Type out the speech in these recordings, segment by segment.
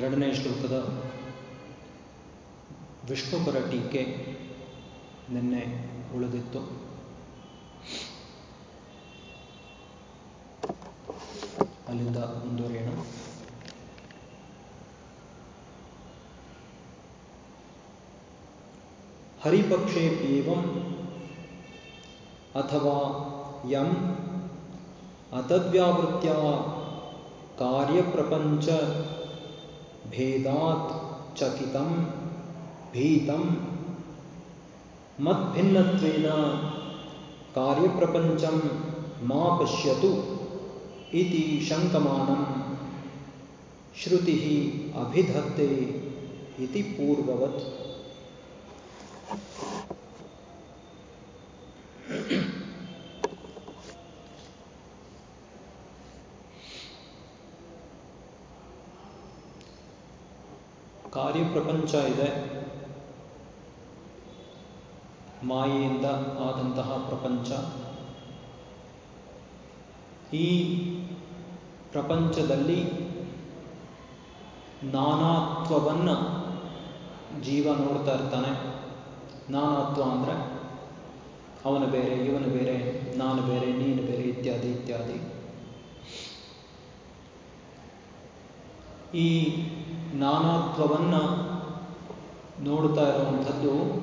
ಎರಡನೇ ಶ್ಲೋಕದ ವಿಷ್ಣುಪರ ಟೀಕೆ ನಿನ್ನೆ ಉಳಿದಿತ್ತು. ಅಲ್ಲಿಂದ ಮುಂದುವರಿಯೋಣ. ಹರಿಪಕ್ಷೆ ಏವಂ ಅಥವಾ ಯಂ ಅತದ್ವ್ಯಾವೃತ್ಯ ಕಾರ್ಯಪ್ರಪಂಚ भेदात चकितम भीतम। कार्य प्रपंचम मा पश्यतु इति शङ्कमानं श्रुतिः अभिधत्ते इति पूर्ववत्। ಕಾರ್ಯಪ್ರಪಂಚ ಇದೆ. ಮಾಯೆಯಿಂದ ಆದಂತಹ ಪ್ರಪಂಚ. ಈ ಪ್ರಪಂಚದಲ್ಲಿ ನಾನಾತ್ವವನ್ನು ಜೀವ ನೋಡ್ತಾ ಇರ್ತಾನೆ. ನಾನಾತ್ವ ಅಂದರೆ ಅವನು ಬೇರೆ, ಇವನು ಬೇರೆ, ನಾನು ಬೇರೆ, ನೀನು ಬೇರೆ ಇತ್ಯಾದಿ ಇತ್ಯಾದಿ. ಈ ನಾನಾತ್ವವನ್ನು ನೋಡ್ತಾ ಇರುವಂಥದ್ದು.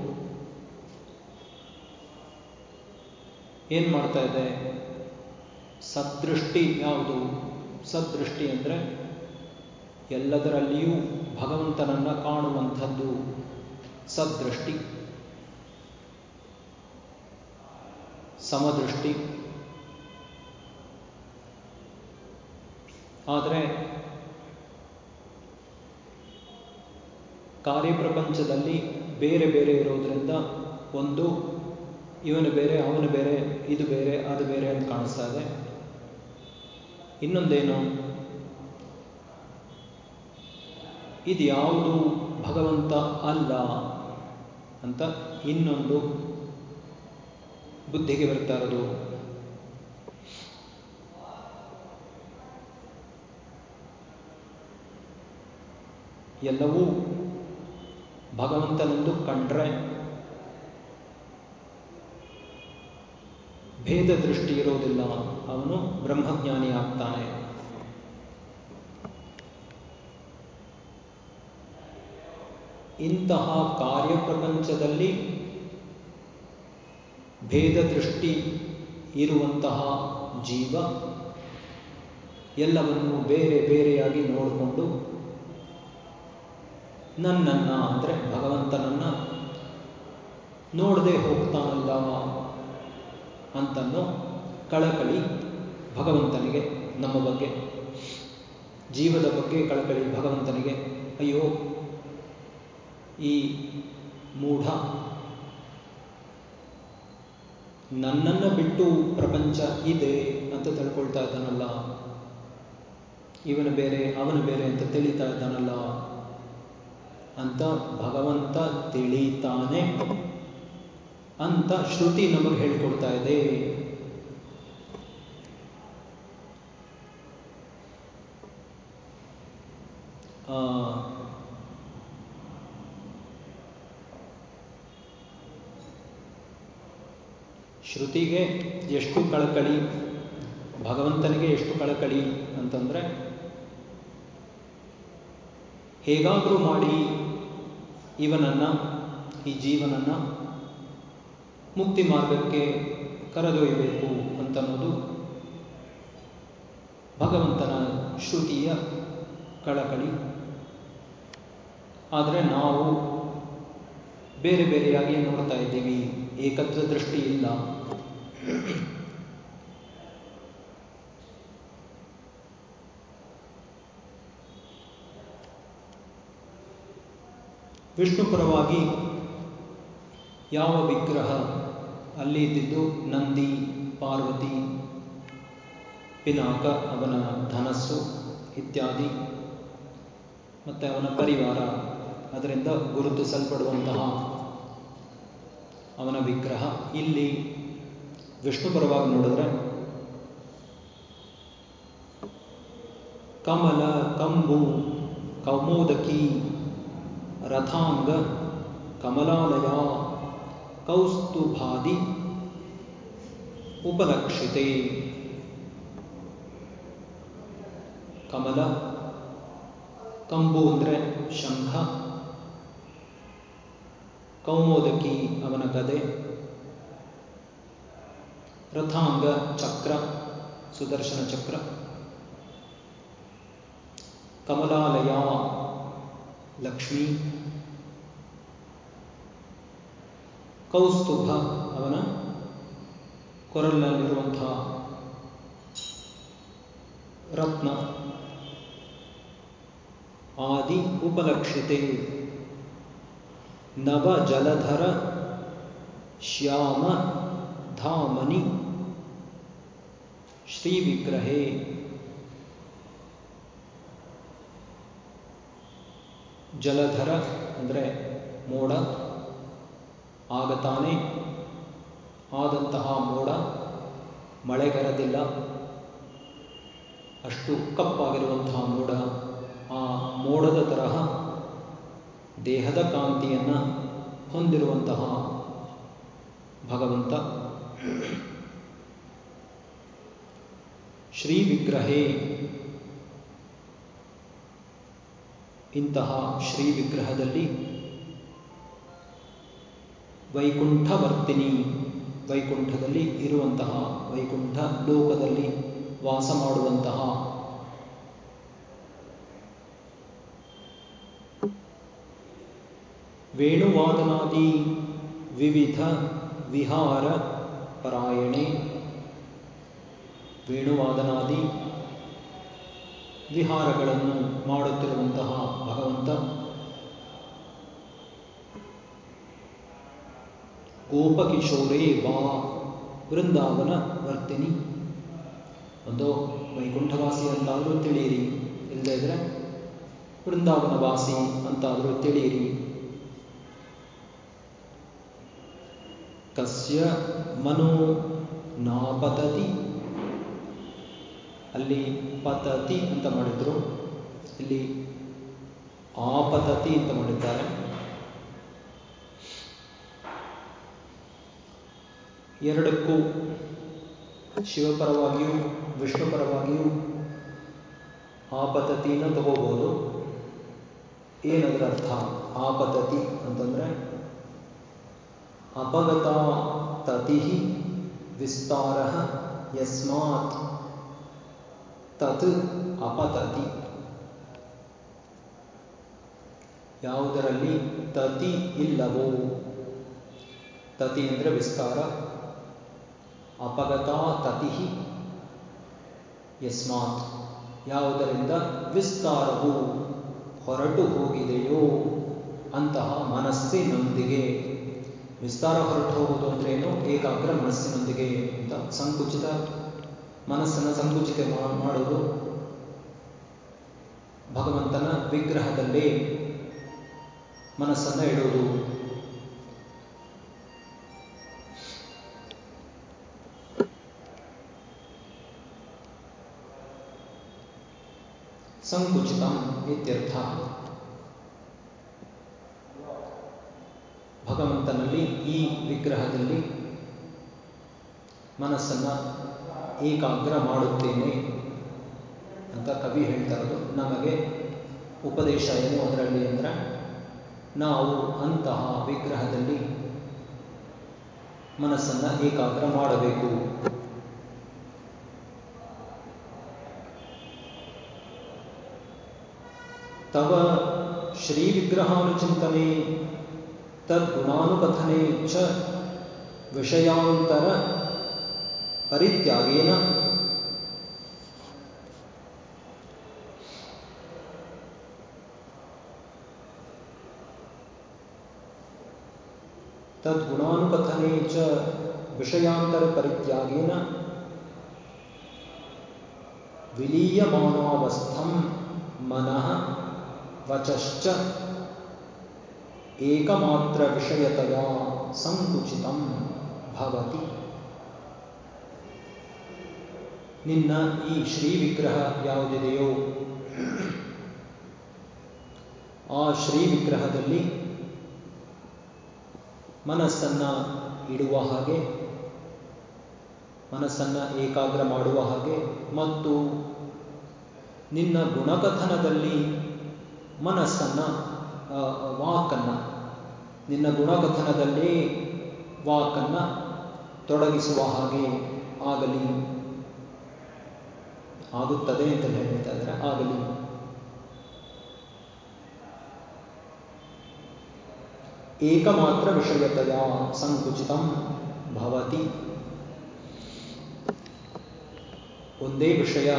ಏನು ಮಾಡ್ತಾ ಇದೆ? ಸದೃಷ್ಟಿ ಯಾವುದು? ಸದೃಷ್ಟಿ ಅಂದರೆ ಎಲ್ಲದರಲ್ಲಿಯೂ ಭಗವಂತನನ್ನು ಕಾಣುವಂಥದ್ದು. ಸದೃಷ್ಟಿ. ಸಮದೃಷ್ಟಿ. ಆದರೆ ಕಾರ್ಯಪ್ರಪಂಚದಲ್ಲಿ ಬೇರೆ ಬೇರೆ ಇರೋದರಿಂದ ಒಂದು ಇವನು ಬೇರೆ, ಅವನು ಬೇರೆ, ಇದು ಬೇರೆ, ಅದು ಬೇರೆ ಅಂತ ಕಾಣಿಸ್ತಾ ಇದೆ. ಇನ್ನೊಂದೇನು? ಇದು ಯಾವುದು? ಭಗವಂತ ಅಲ್ಲ ಅಂತ ಇನ್ನೊಂದು ಬುದ್ಧಿಗೆ ಬರ್ತಾ ಇರೋದು. ಎಲ್ಲವೂ ಭಗವಂತನೆಂದು ಕಂಡ್ರೆ ಭೇದ ದೃಷ್ಟಿ ಇರೋದಿಲ್ಲ ಅವನು ಬ್ರಹ್ಮಜ್ಞಾನಿ ಆಗ್ತಾನೆ. ಇಂತಹ ಕಾರ್ಯಪ್ರಪಂಚದಲ್ಲಿ ಭೇದ ದೃಷ್ಟಿ ಇರುವಂತಹ ಜೀವ ಎಲ್ಲವನ್ನು ಬೇರೆ ಬೇರೆಯಾಗಿ ನೋಡಿಕೊಂಡು ನನ್ನನ್ನ ಅಂದರೆ ಭಗವಂತನನ್ನ ನೋಡದೆ ಹೋಗ್ತಾನಲ್ಲ ಅಂತನ್ನೋ ಕಳಕಳಿ ಭಗವಂತನಿಗೆ, ನಮ್ಮ ಬಗ್ಗೆ. ಜೀವದ ಬಗ್ಗೆ ಕಳಕಳಿ ಭಗವಂತನಿಗೆ. ಅಯ್ಯೋ, ಈ ಮೂಢ ನನ್ನನ್ನು ಬಿಟ್ಟು ಪ್ರಪಂಚ ಇದೆ ಅಂತ ತಿಳ್ಕೊಳ್ತಾ ಇದ್ದಾನಲ್ಲ. ಇವನು ಬೇರೆ, ಅವನು ಬೇರೆ ಅಂತ ತಿಳಿತಾ ಇದ್ದಾನಲ್ಲ. ಅಂತ ಭಗವಂತ ತಿಳಿತಾನೆ. ಅಂತ ಶ್ರುತಿ ನಮಗೆ ಹೇಳ್ಕೊಡ್ತಾ ಇದೆ. ಶ್ರುತಿಗೆ ಎಷ್ಟು ಕಳಕಳಿ, ಭಗವಂತನಿಗೆ ಎಷ್ಟು ಕಳಕಳಿ ಅಂತಂದ್ರೆ, ಹೇಗಾದರೂ ಮಾಡಿ ಇವನನ್ನ, ಈ ಜೀವನನ್ನ ಮುಕ್ತಿ ಮಾರ್ಗಕ್ಕೆ ಕರೆದೊಯ್ಯಬೇಕು ಅಂತನ್ನೋದು ಭಗವಂತನ ಶ್ರುತಿಯ ಕಳಕಳಿ. ಆದರೆ ನಾವು ಬೇರೆ ಬೇರೆಯಾಗಿ ನೋಡ್ತಾ ಇದ್ದೀವಿ, ಏಕತ್ವ ದೃಷ್ಟಿ ಇಲ್ಲ ವಿಷ್ಣುಪರವಾಗಿ ಯಾವ ವಿಗ್ರಹ ಅಲ್ಲಿ ಇದ್ದಿದ್ದು ನಂದಿ, ಪಾರ್ವತಿ, ಪಿನಾಕ, ಅವನ ಧನಸ್ಸು ಇತ್ಯಾದಿ, ಮತ್ತು ಅವನ ಪರಿವಾರ, ಅದರಿಂದ ಗುರುತಿಸಲ್ಪಡುವಂತಹ ಅವನ ವಿಗ್ರಹ ಇಲ್ಲಿ ವಿಷ್ಣು ಪರವಾಗಿ ನೋಡಿದ್ರೆ ಕಮಲ, ಕಂಬು, ಕೌಮೋದಕಿ ರಥಾಂಗ ಕಮಲಾಲಯ ಕೌಸ್ತುಭಾದಿ ಉಪಲಕ್ಷಿತೆ ಕಮಲ, ಕಂಬು ಅಂದರೆ ಶಂಖ, ಕೌಮೋದಕಿ ಅವನ ಗದೆ, ರಥಾಂಗ ಚಕ್ರ, ಸುದರ್ಶನ ಚಕ್ರ. ಕಮಲಾಲಯ ಲಕ್ಷ್ಮಿ ಕೌಸ್ತುಭ ಅವನ ಕೊರಲಿನಲ್ಲಿರುವಂತಹ ರತ್ನ ಆದಿ ಉಪಲಕ್ಷಿತೆ ನವ ಜಲಧರ ಶ್ಯಾಮ ಧಾಮನಿ ಶ್ರೀ ವಿಗ್ರಹೇ ಜಲಧರ ಅಂದರೆ ಮೋಡ ಆಗತಾನೆ ಆದಂತಹ ಮೋಡ ಮಳೆಗರದಿಲ್ಲ. ಅಷ್ಟು ಕಪ್ಪಾಗಿರುವಂತಹ ಮೋಡ ಆ ಮೋಡದ ತರಹ ದೇಹದ ಕಾಂತಿಯನ್ನು ಹೊಂದಿರುವಂತಹ ಭಗವಂತ. ಶ್ರೀ ವಿಗ್ರಹೇ ಇಂತಹ ಶ್ರೀ ವಿಗ್ರಹದಲ್ಲಿ ವೈಕುಂಠವರ್ತಿನಿ ವೈಕುಂಠದಲ್ಲಿ ಇರುವಂತಹ ವೈಕುಂಠ ಲೋಕದಲ್ಲಿ ವಾಸ ಮಾಡುವಂತಹ ವೇಣುವಾದನಾದಿ ವಿವಿಧ ವಿಹಾರ ಪರಾಯಣೆ. ವೇಣುವಾದನಾದಿ ವಿಹಾರಗಳನ್ನು ಮಾಡುತ್ತಿರುವಂತಹ ಭಗವಂತ. ಗೋಪಕಿಶೋರೇ ವಾ ವೃಂದಾವನ ವರ್ತಿನಿ ಒಂದು ವೈಕುಂಠವಾಸಿ ಅಂತಾದರೂ ತಿಳಿಯಿರಿ. ಇಲ್ಲದೇ ಇದ್ರೆ ವೃಂದಾವನ ವಾಸಿ ಅಂತಾದರೂ ತಿಳಿಯಿರಿ. ಕಸ್ಯ ಮನೋ ನಾಪತತಿ ಅಲ್ಲಿ ಪತತಿ ಅಂತ ಮಾಡಿದ್ರು. ಇಲ್ಲಿ ಆಪತತಿ ಅಂತ ಮಾಡಿದ್ದಾರೆ. ಎರಡಕ್ಕೂ ಶಿವಪರವಾಗಿಯೂ ವಿಷ್ಣು ಪರವಾಗಿಯೂ ಪದ್ಧತಿನ ತಗೋಬಹುದು ಏನದರ ಅರ್ಥ? ಆಪತತಿ ಅಂತಂದ್ರೆ ಅಪಗತ ತತಿ ವಿಸ್ತಾರ ಯಸ್ಮಾತ್ ತತ್ ಅಪತತಿ. ಯಾವುದರಲ್ಲಿ ತತಿ ಇಲ್ಲವೋ? ತತಿ ಅಂದರೆ ವಿಸ್ತಾರ. ಅಪಗತ ತತಿ ಯಸ್ಮಾತ್ ಯಾವುದರಿಂದ ವಿಸ್ತಾರವು ಹೊರಟು ಹೋಗಿದೆಯೋ ಅಂತಹ ಮನಸ್ಸಿನೊಂದಿಗೆ. ವಿಸ್ತಾರ ಹೊರಟು ಹೋಗುವುದು ಅಂದ್ರೇನು? ಏಕಾಗ್ರ ಮನಸ್ಸಿನೊಂದಿಗೆ ಅಂತ ಸಂಕುಚಿತ ಮನಸ್ಸನ್ನು ಸಂಕುಚಿತ ಮಾಡುವುದು ಭಗವಂತನ ವಿಗ್ರಹದಲ್ಲಿ ಮನಸ್ಸನ್ನು ಇಡುವುದು. ಸಂಕುಚಿತ ಇತ್ಯರ್ಥ. ಭಗವಂತನಲ್ಲಿ ಈ ವಿಗ್ರಹದಲ್ಲಿ ಮನಸ್ಸನ್ನು ಏಕಾಗ್ರ ಮಾಡುತ್ತೇನೆ ಅಂತ ಕವಿ ಹೇಳ್ತಾ ಇರೋದು. ನಮಗೆ ಉಪದೇಶ ಏನು ಅದರಲ್ಲಿ ಅಂದರೆ, ನಾವು ಅಂತಹ ವಿಗ್ರಹದಲ್ಲಿ ಮನಸ್ಸನ್ನು ಏಕಾಗ್ರ ಮಾಡಬೇಕು. ತವ ಶ್ರೀ ವಿಗ್ರಹಾನುಚಿಂತನೆ, ತದ್ಗುಣಾನುಕಥನೆ ಚ ವಿಷಯಾಂತರ ಪರಿತ್ಯಾಗೇನ ತದ್ಗುಣಾನುಕಥನೆ ಚ ವಿಷಯಾಂತರ ಪರಿತ್ಯಾಗೇನ ವಿಲೀಯಮಾನಾವಸ್ಥಂ ಮನಃ ವಚಶ್ಚ ಏಕಮಾತ್ರ ವಿಷಯತೆಯ ಸಂಕುಚಿತಂ ಭವತಿ ನಿನ್ನ ಈ ಶ್ರೀ ವಿಗ್ರಹ ಯಾವುದಿದೆಯೋ? ಆ ಶ್ರೀ ವಿಗ್ರಹದಲ್ಲಿ ಮನಸ್ಸನ್ನ ಇಡುವ ಹಾಗೆ, ಮನಸ್ಸನ್ನ ಏಕಾಗ್ರ ಮಾಡುವ ಹಾಗೆ, ಮತ್ತು ನಿನ್ನ ಗುಣಕಥನದಲ್ಲಿ ಮನಸ್ಸನ್ನ ವಾಕನ್ನ, ನಿನ್ನ ಗುಣಕಥನದಲ್ಲಿ ವಾಕನ್ನ ತೊಡಗಿಸುವ ಹಾಗೆ ಆಗಲಿ. ಆಗುತ್ತದೆ ಅಂತ ಹೇಳ್ತಾ ಆಗಲಿ. ಏಕಮಾತ್ರ ವಿಷಯತೆಯ ಸಂಕುಚಿತಂ ಭವತಿ. ಒಂದೇ ವಿಷಯ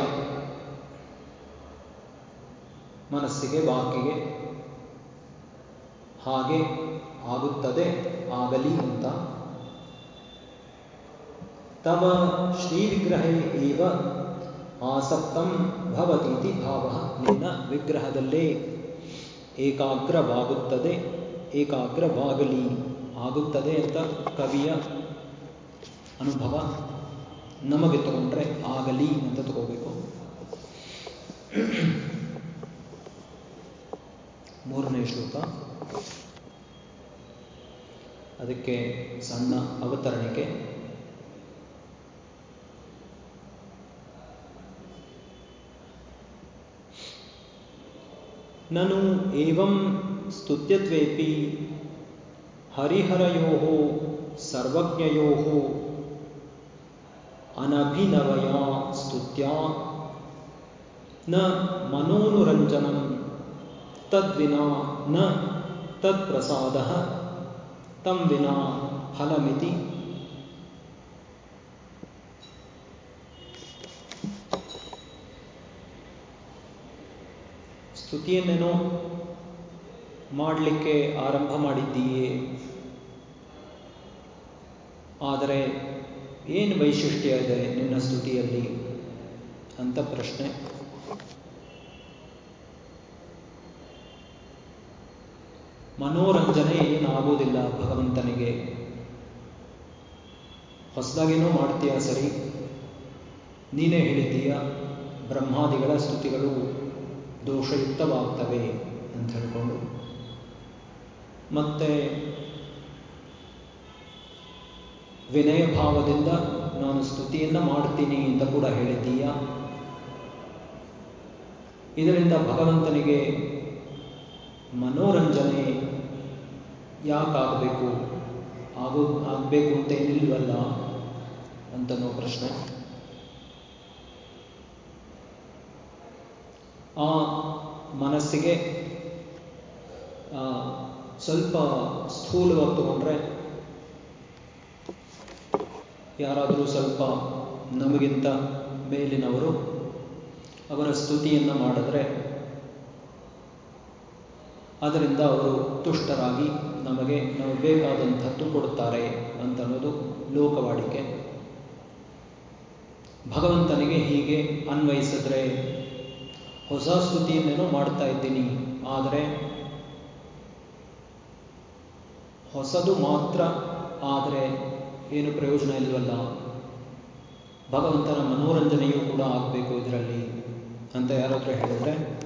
ಮನಸ್ಸಿಗೆ, ವಾಕಿಗೆ ಹಾಗೆ ಆಗುತ್ತದೆ, ಆಗಲಿ ಅಂತ. ತವ ಶ್ರೀ ವಿಗ್ರಹೇ ಏವ ಆಸಕ್ತಂ ಭವತೀತಿ ಭಾವ ನಿನ್ನ ವಿಗ್ರಹದಲ್ಲೇ. ಏಕಾಗ್ರವಾಗುತ್ತದೆ, ಏಕಾಗ್ರವಾಗಲಿ, ಆಗುತ್ತದೆ ಅಂತ ಕವಿಯ ಅನುಭವ ನಮಗೆ ತಗೊಂಡ್ರೆ ಆಗಲಿ ಅಂತ ತಗೋಬೇಕು. ಮೂರನೇ ಶ್ಲೋಕ. ಅದಕ್ಕೆ ಸಣ್ಣ ಅವತರಣಿಕೆ. ननु एवं स्तुत्यत्वेऽपि हरिहरयोः सर्वज्ञयोः अनभिनवया स्तुत्या। न मनोनुरञ्जनं तद्विना न तत्प्रसादः तं विना फलमिति। ಸ್ತುತಿಯನ್ನೇನೋ ಮಾಡಲಿಕ್ಕೆ ಆರಂಭ ಮಾಡಿದ್ದೀಯೇ? ಆದರೆ ಏನು ವೈಶಿಷ್ಟ್ಯ ಇದೆ ನಿನ್ನ ಸ್ತುತಿಯಲ್ಲಿ ಅಂತ ಪ್ರಶ್ನೆ. ಮನೋರಂಜನೆ ಏನಾಗೋದಿಲ್ಲ ಭಗವಂತನಿಗೆ. ಹೊಸದಾಗೇನೋ ಮಾಡ್ತೀಯಾ ಸರಿ? ನೀನೇ ಹೇಳಿದ್ದೀಯ, ಬ್ರಹ್ಮಾದಿಗಳ ಸ್ತುತಿಗಳು ದೋಷಯುಕ್ತವಾಗ್ತವೆ ಅಂತ ಹೇಳಿಕೊಂಡು. ಮತ್ತೆ ವಿನಯ ಭಾವದಿಂದ ನಾನು ಸ್ತುತಿಯನ್ನು ಮಾಡ್ತೀನಿ ಅಂತ ಕೂಡ ಹೇಳಿದ್ದೀಯ. ಇದರಿಂದ ಭಗವಂತನಿಗೆ ಮನೋರಂಜನೆ ಯಾಕಾಗಬೇಕು? ಆಗೋ ಆಗಬೇಕು ಅಂತ ಏನಿಲ್ವಲ್ಲ? ಅಂತನೋ ಪ್ರಶ್ನೆ. ಆ ಮನಸ್ಸಿಗೆ ಸ್ವಲ್ಪ ಸ್ಥೂಲವಾಗಿ ತಗೊಂಡ್ರೆ ಯಾರಾದರೂ ಸ್ವಲ್ಪ ನಮಗಿಂತ ಮೇಲಿನವರು ಅವರ ಸ್ತುತಿಯನ್ನು ಮಾಡಿದ್ರೆ ಅದರಿಂದ ಅವರು ತುಷ್ಟರಾಗಿ ನಮಗೆ ನಾವು ಬೇಕಾದಂಥದ್ದು ಕೊಡುತ್ತಾರೆ ಅಂತನ್ನೋದು ಲೋಕವಾಡಿಕೆ. ಭಗವಂತನಿಗೆ ಹೀಗೆ ಅನ್ವಯಿಸಿದ್ರೆ ಹೊಸ ಸ್ತುತಿಯನ್ನೇನೋ ಮಾಡ್ತಾ ಇದ್ದೀನಿ. ಆದರೆ ಹೊಸದು ಮಾತ್ರ ಆದರೆ ಏನು ಪ್ರಯೋಜನ ಇಲ್ವಲ್ಲ? ಭಗವಂತನ ಮನೋರಂಜನೆಯೂ ಕೂಡ ಆಗಬೇಕು ಇದರಲ್ಲಿ ಅಂತ ಯಾರಾದರೂ ಹೇಳಿದ್ರೆ?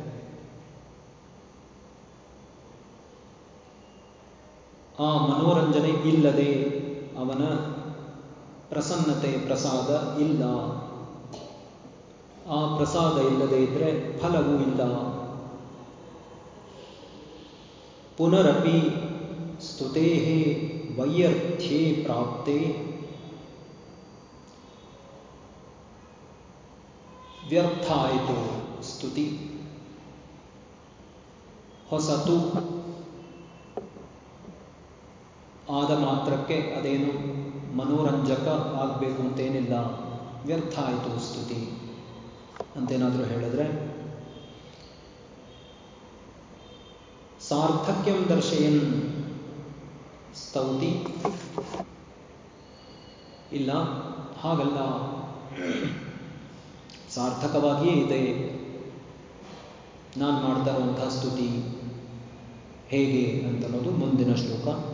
ಆ ಮನೋರಂಜನೆ ಇಲ್ಲದೆ ಅವನ ಪ್ರಸನ್ನತೆ, ಪ್ರಸಾದ ಇಲ್ಲ. ಆ ಪ್ರಸಾದ ಇಲ್ಲದೆ ಇದ್ರೆ ಫಲವೂ ಇಲ್ಲ. ಪುನರಪಿ ಸ್ತುತೇ ವೈಯರ್ಥ್ಯೇ ಪ್ರಾಪ್ತೆ. ವ್ಯರ್ಥ ಆಯಿತು ಸ್ತುತಿ. ಹೊಸತು ಆದ ಮಾತ್ರಕ್ಕೆ ಅದೇನು ಮನೋರಂಜಕ ಆಗಬೇಕು ಅಂತೇನಿಲ್ಲ. ವ್ಯರ್ಥ ಆಯಿತು ಸ್ತುತಿ. ಅಂತೇನಾದರೂ ಹೇಳಿದ್ರೆ, ಸಾರ್ಥಕ್ಯಂ ದರ್ಶಯನ್ ಸ್ತೌತಿ. ಇಲ್ಲ, ಹಾಗಲ್ಲ. ಸಾರ್ಥಕವಾಗಿಯೇ ಇದೆ. ನಾನು ಮಾಡ್ತಾ ಇರುವಂತಹ ಸ್ತುತಿ ಹೇಗೆ ಅಂತನ್ನೋದು ಮುಂದಿನ ಶ್ಲೋಕ.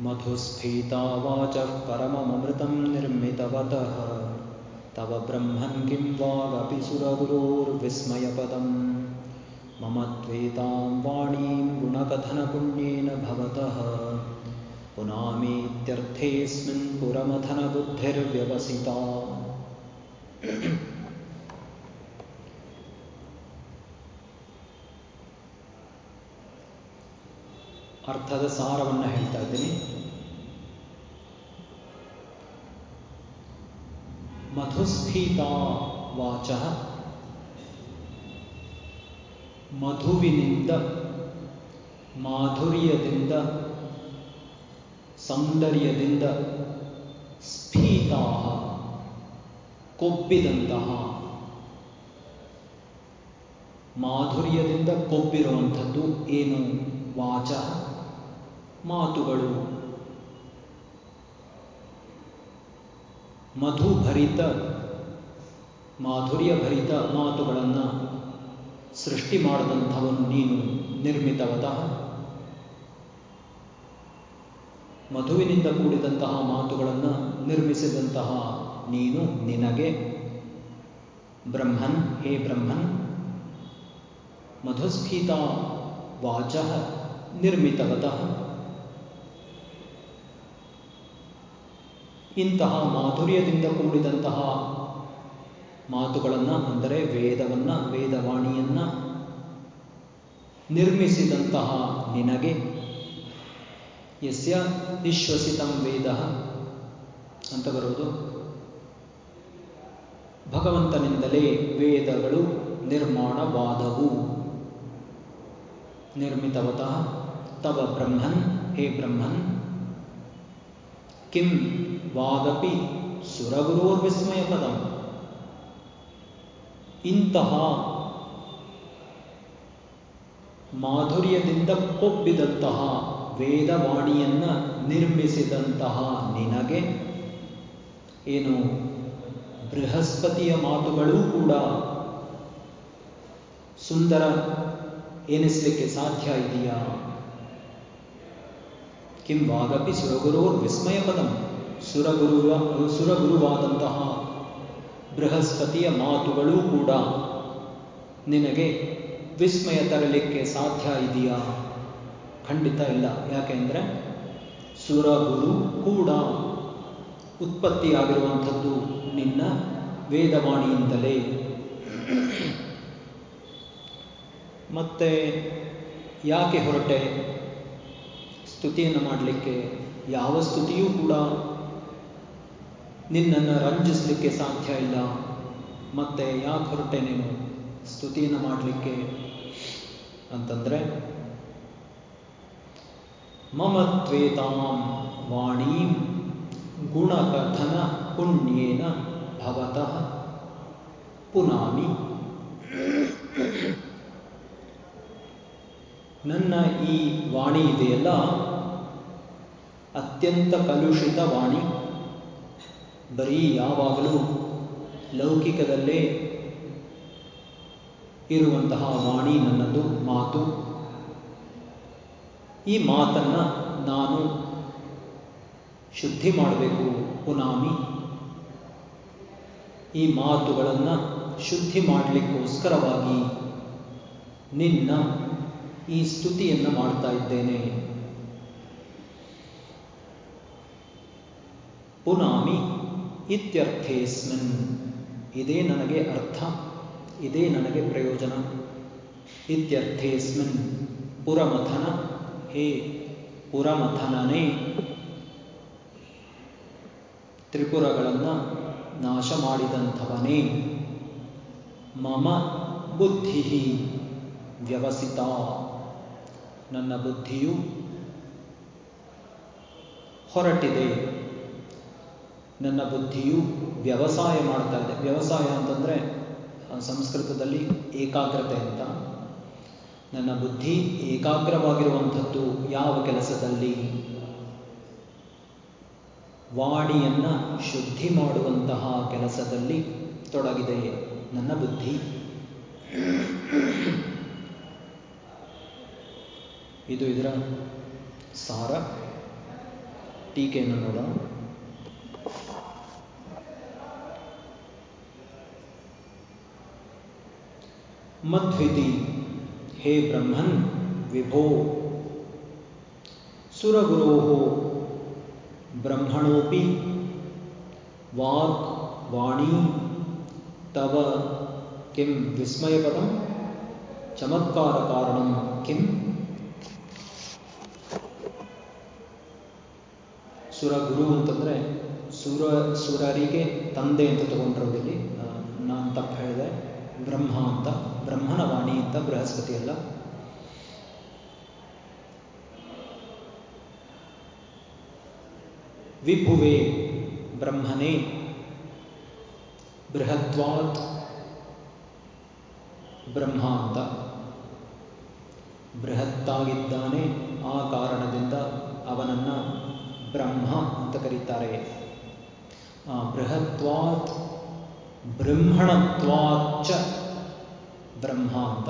मधुस्फीता वाचः परममृतम् निर्मितवतः। तव ब्रह्मन् किं वागपि सुरगुरोर्विस्मयपदम्। मम त्वेतां वाणीं गुणकथनपुण्येन भवतः। पुनामीत्यर्थेऽस्मिन् पुरमथनबुद्धिर्व्यवसिता। ಅರ್ಥದ ಸಾರವನ್ನು ಹೇಳ್ತಾ ಇದ್ದೀನಿ. ಮಧುಸ್ಫೀತಾ ವಾಚ ಮಧುವಿನಿಂದ, ಮಾಧುರ್ಯದಿಂದ, ಸೌಂದರ್ಯದಿಂದ ಸ್ಫೀತಾ ಕೊಬ್ಬಿದಂತಹ, ಮಾಧುರ್ಯದಿಂದ ಕೊಬ್ಬಿರುವಂಥದ್ದು ಏನು? ವಾಚ. ಮಾತುಗಳು. ಮಧುಭರಿತ, ಮಾಧುರ್ಯಭರಿತ ಮಾತುಗಳನ್ನು ಸೃಷ್ಟಿ ಮಾಡಿದಂಥವನು ನೀನು ನಿರ್ಮಿತವತಃ. ಮಧುವಿನಿಂದ ಕೂಡಿದಂತಹ ಮಾತುಗಳನ್ನು ನಿರ್ಮಿಸಿದಂತಹ ನೀನು ನಿನಗೆ. ಬ್ರಹ್ಮನ್, ಹೇ ಬ್ರಹ್ಮನ್, ಮಧುಸ್ಫೀತ ವಾಚ ನಿರ್ಮಿತವತಃ. ಇಂತಹ ಮಾಧುರ್ಯದಿಂದ ಕೂಡಿದಂತಹ ಮಾತುಗಳನ್ನು, ಅಂದರೆ ವೇದವನ್ನ, ವೇದವಾಣಿಯನ್ನು ನಿರ್ಮಿಸಿದಂತಹ ನಿನಗೆ ಯಸ್ಯ ನಿಶ್ವಸಿತಂ ವೇದ ಅಂತ ಬರುವುದು ಭಗವಂತನಿಂದಲೇ ವೇದಗಳು ನಿರ್ಮಾಣವಾದವು. ನಿರ್ಮಿತವತಃ ತವ ಬ್ರಹ್ಮನ್ ಹೇ ಬ್ರಹ್ಮನ್. ಕಿಂ ವಾಗಪಿ ಸುರಗುರೋರ್ವಿಸ್ಮಯ ಪದಂ ಇಂತಹ ಮಾಧುರ್ಯದಿಂದ ಕೊಬ್ಬಿದಂತಹ ವೇದವಾಣಿಯನ್ನ ನಿರ್ಮಿಸಿದಂತಹ ನಿನಗೆ ಏನು ಬೃಹಸ್ಪತಿಯ ಮಾತುಗಳೂ ಕೂಡ ಸುಂದರ ಎನಿಸಲಿಕ್ಕೆ ಸಾಧ್ಯ ಇದೆಯಾ? ಕಿಂ ವಾಗಪಿ ಸುರಗುರೋರ್ ವಿಸ್ಮಯ ಪದಂ ಸುರಗುರುವ, ಸುರಗುರುವಾದಂತಹ ಬೃಹಸ್ಪತಿಯ ಮಾತುಗಳೂ ಕೂಡ ನಿನಗೆ ವಿಸ್ಮಯ ತರಲಿಕ್ಕೆ ಸಾಧ್ಯ ಇದೆಯಾ? ಖಂಡಿತ ಇಲ್ಲ. ಯಾಕೆಂದರೆ ಸುರಗುರು ಕೂಡ ಉತ್ಪತ್ತಿಯಾಗಿರುವಂಥದ್ದು ನಿನ್ನ ವೇದವಾಣಿಯಿಂದಲೇ. ಮತ್ತೆ ಯಾಕೆ ಹೊರಟೆ? ಸ್ತುತಿಯನ್ನು ಮಾಡಲಿಕ್ಕೆ ಯಾವ ಸ್ತುತಿಯೂ ಕೂಡ ನಿನ್ನನ್ನು ರಂಜಿಸಲಿಕ್ಕೆ ಸಾಧ್ಯ ಇಲ್ಲ. ಮತ್ತೆ ಯಾಕೆ ಹೊರಟೆ ನೀನು? ಸ್ತುತಿಯನ್ನು ಮಾಡಲಿಕ್ಕೆ ಅಂತಂದರೆ ಮಮ ತ್ವೇತಾಂ ವಾಣೀಂ ಗುಣಕಥನ ಪುಣ್ಯೇನ ಭವತಃ ಪುನಾಮಿ. ನನ್ನ ಈ ವಾಣಿ ಇದೆಯಲ್ಲ? ಅತ್ಯಂತ ಕಲುಷಿತ ವಾಣಿ. ಬರೀ ಯಾವಾಗಲೂ ಲೌಕಿಕದಲ್ಲೇ ಇರುವಂತಹ ವಾಣಿ ನನ್ನದು ಮಾತು. ಈ ಮಾತನ್ನು ನಾನು ಶುದ್ಧಿ ಮಾಡಬೇಕು ಪುನಾಮಿ ಈ ಮಾತುಗಳನ್ನು ಶುದ್ಧಿ ಮಾಡಲಿಕ್ಕೋಸ್ಕರವಾಗಿ ನಿನ್ನ ಈ ಸ್ತುತಿಯನ್ನು ಮಾಡ್ತಾ ಇದ್ದೇನೆ. ಪುನಾಮಿ ಇತ್ಯರ್ಥೇಸ್ಮಿನ್. ಇದೇ ನನಗೆ ಅರ್ಥ, ಇದೇ ನನಗೆ ಪ್ರಯೋಜನ. ಇತ್ಯರ್ಥೇಸ್ಮಿನ್. ಪುರಮಥನ, ಹೇ ಪುರಮಥನನೇ. ತ್ರಿಪುರಗಳನ್ನು ನಾಶ ಮಾಡಿದಂಥವನೇ ಮಮ ಬುದ್ಧಿ ವ್ಯವಸಿತ. ನನ್ನ ಬುದ್ಧಿಯು ಹೊರಟಿದೆ. ನನ್ನ ಬುದ್ಧಿಯು ವ್ಯವಸಾಯ ಮಾಡ್ತಾ ಇದೆ. ವ್ಯವಸಾಯ ಅಂತಂದರೆ ಸಂಸ್ಕೃತದಲ್ಲಿ ಏಕಾಗ್ರತೆ ಅಂತ. ನನ್ನ ಬುದ್ಧಿ ಏಕಾಗ್ರವಾಗಿರುವಂಥದ್ದು ಯಾವ ಕೆಲಸದಲ್ಲಿ? ವಾಣಿಯನ್ನು ಶುದ್ಧಿ ಮಾಡುವಂತಹ ಕೆಲಸದಲ್ಲಿ ತೊಡಗಿದೆ ನನ್ನ ಬುದ್ಧಿ. ಇದು ಇದರ ಸಾರ. ಟೀಕೆಯನ್ನು ನೋಡೋಣ. ಮಧ್ವಿತಿ, ಹೇ ಬ್ರಹ್ಮನ್ ವಿಭೋ. ಸುರಗುರೋ ಬ್ರಹ್ಮಣೋಪಿ. ವಾಕ್, ವಾಣಿ, ತವ, ಕಿಂ ವಿಸ್ಮಯಪದಂ ಚಮತ್ಕಾರ ಕಾರಣಂ ಕಿಂ. ಸುರಗುರು ಅಂತಂದರೆ ಸುರ, ಸುರರಿಗೆ ತಂದೆ ಅಂತ ತಗೊಂಡಿರೋದಿಲ್ಲಿ ನಾನು ತಪ್ಪು ಹೇಳಿದೆ. ಬ್ರಹ್ಮ ಅಂತ, ಬ್ರಹ್ಮನ ವಾಣಿ ಅಂತ ಬೃಹಸ್ಪತಿ ಅಲ್ಲ. ವಿಭುವೆ ಬ್ರಹ್ಮನೇ ಬೃಹತ್ವಾತ್ ಬ್ರಹ್ಮ ಅಂತ. ಬೃಹತ್ತಾಗಿದ್ದಾನೆ ಆ ಕಾರಣದಿಂದ ಅವನನ್ನು ಬ್ರಹ್ಮ ಅಂತ ಕರೀತಾರೆ. ಬೃಹತ್ವಾತ್ ಬ್ರಹ್ಮಣತ್ವಾಚ ಬ್ರಹ್ಮ ಅಂತ.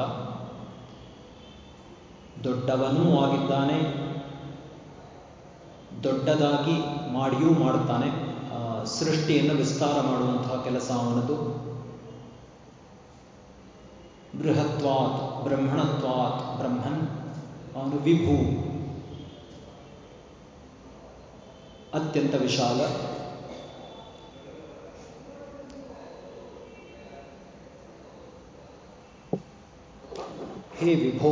ದೊಡ್ಡವನೂ ಆಗಿದ್ದಾನೆ. ದೊಡ್ಡದಾಗಿ ಮಾಡಿಯೂ ಮಾಡುತ್ತಾನೆ. ಸೃಷ್ಟಿಯನ್ನು ವಿಸ್ತಾರ ಮಾಡುವಂತಹ ಕೆಲಸ ಅವನದು. ಬೃಹತ್ವಾತ್, ಬ್ರಹ್ಮಣತ್ವಾತ್, ಬ್ರಹ್ಮನ್, ಅವನು ವಿಭು. ಅತ್ಯಂತ ವಿಶಾಲ. ಹೇ ವಿಭೋ.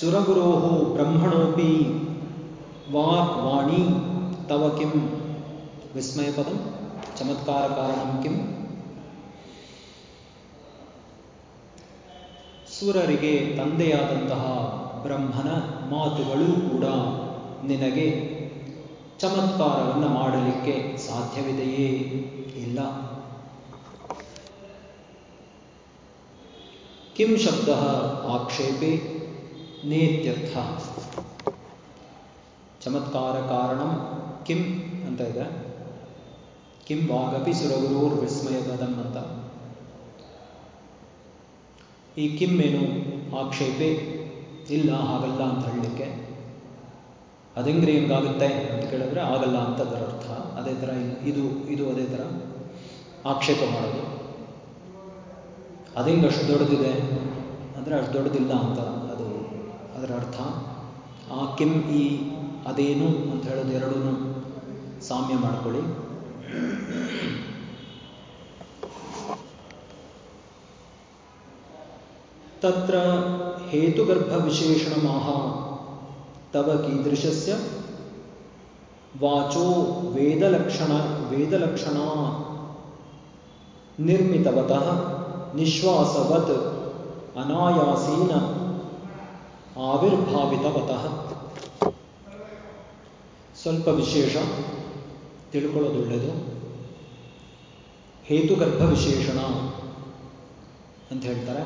ಸುರಗುರೋ ಬ್ರಹ್ಮಣೋಪಿ ವಾಕ್ ವಾಣಿ ತವ ಕಿಂ. ವಿಸ್ಮಯಪದಂ ಚಮತ್ಕಾರ ಕಾರಣಂ ಕಿಂ. ಸುರರಿಗೆ ತಂದೆಯಾದಂತಹ ಬ್ರಹ್ಮನ ಮಾತುಗಳು ಕೂಡ ನಿನಗೆ ಚಮತ್ಕಾರವನ್ನು ಮಾಡಲಿಕ್ಕೆ ಸಾಧ್ಯವಿದೆಯೇ? ಇಲ್ಲ. ಕಿಂ ಶಬ್ದ आक्षेपे? ನೇತ್ಯರ್ಥ ಚಮತ್ಕಾರ ಕಾರಣಂ ಕಿಂ ಅಂತ ಇದೆ. ಕಿಂ ವಾಗಪಿ ಸುರಗುರೋರ್ ವಿಸ್ಮಯಪದಂ ಅಂತ। ಈ ಕಿಂ ಏನು ಆಕ್ಷೇಪೆ? ಇಲ್ಲ, ಹಾಗಲ್ಲ ಅಂತ ಹೇಳಲಿಕ್ಕೆ. ಅದೆಂಗ್ರಿ ಹೆಂಗಾಗುತ್ತೆ ಅಂತ ಕೇಳಿದ್ರೆ, ಆಗಲ್ಲ ಅಂತ ಅದರ ಅರ್ಥ ಅದೇ ಥರ ಇದು ಇದು ಅದೇ ಥರ ಆಕ್ಷೇಪ ಮಾಡೋದು. ಅದೆಂಗೆ ಅಷ್ಟು ದೊಡ್ಡದಿದೆ? ಅಂದರೆ ಅಷ್ಟು ದೊಡ್ಡದಿಲ್ಲ ಅಂತ ಅದು ಅದರ ಅರ್ಥ. ಆ ಕಿಂ ಈ ಅದೇನು ಅಂತ ಹೇಳೋದು ಎರಡೂ ಸಾಮ್ಯ ಮಾಡ್ಕೊಳ್ಳಿ. ತತ್ರ ಹೇತುಗರ್ಭವಿಶೇಷಣಮಾಹ ತವ ಕೀದೃಶಸ್ಯ ವಾಚೋ ವೇದಲಕ್ಷಣ ವೇದಲಕ್ಷಣ ನಿರ್ಮಿತವತಃ. ನಿಶ್ವಾಸವತ್ ಅನಾಯಾಸೀನ ಆವಿರ್ಭಾವಿತವತಃ. ಸ್ವಲ್ಪ ವಿಶೇಷ ತಿಳ್ಕೊಳ್ಳೋದು ಹೇತುಗರ್ಭ ವಿಶೇಷಣ ಅಂತ ಹೇಳ್ತಾರೆ.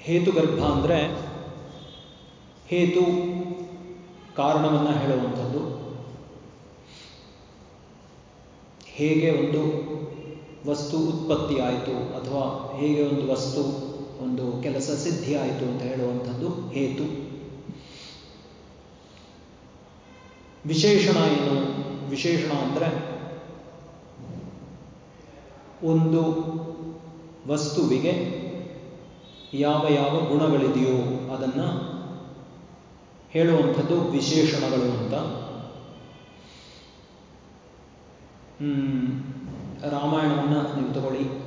ಹೇತುಗರ್ಭ ಅಂದರೆ ಹೇತು ಕಾರಣವನ್ನು ಹೇಳುವಂಥದ್ದು. ಹೇಗೆ ಒಂದು ವಸ್ತು ಉತ್ಪತ್ತಿ ಆಯಿತು ಅಥವಾ ಹೇಗೆ ಒಂದು ವಸ್ತು, ಒಂದು ಕೆಲಸ ಸಿದ್ಧಿ ಆಯಿತು ಅಂತ ಹೇಳುವಂಥದ್ದು ಹೇತು. ವಿಶೇಷಣ ಏನು? ವಿಶೇಷಣ ಅಂದರೆ ಒಂದು ವಸ್ತುವಿಗೆ ಯಾವ ಯಾವ ಗುಣಗಳಿದೆಯೋ ಅದನ್ನು ಹೇಳುವಂಥದ್ದು ವಿಶೇಷಣಗಳು ಅಂತ. ರಾಮಾಯಣವನ್ನು ನೀವು ತಗೊಳ್ಳಿ.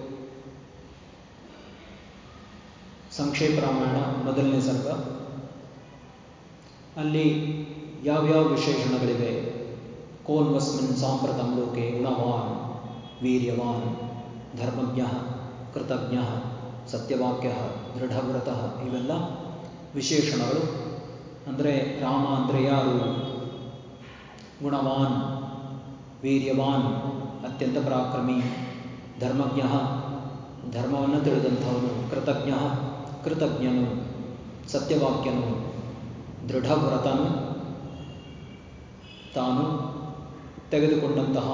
ಸಂಕ್ಷೇಪ ರಾಮಾಯಣ ಮೊದಲನೇ ಸರ್ಗ. ಅಲ್ಲಿ ಯಾವ್ಯಾವ ವಿಶೇಷಣಗಳಿವೆ? ಕೋಲ್ವಸ್ಮಿನ್ ಸಾಂಪ್ರತಂ ಲೋಕೆ ಗುಣವಾನ್, ವೀರ್ಯವಾನ್, ಧರ್ಮಜ್ಞ, ಕೃತಜ್ಞ, ಸತ್ಯವಾಕ್ಯ, ದೃಢವ್ರತ ಇವೆಲ್ಲ ವಿಶೇಷಣಗಳು. ಅಂದರೆ ರಾಮ ಅಂದರೆ ಯಾರು? ಗುಣವಾನ್, ವೀರ್ಯವಾನ್, ಅತ್ಯಂತ ಪರಾಕ್ರಮಿ, ಧರ್ಮಜ್ಞ, ಧರ್ಮವನ್ನು ತಿಳಿದಂಥವನು, ಕೃತಜ್ಞ, ಕೃತಜ್ಞನು, ಸತ್ಯವಾಕ್ಯನು, ದೃಢವ್ರತನು, ತಾನು ತೆಗೆದುಕೊಂಡಂತಹ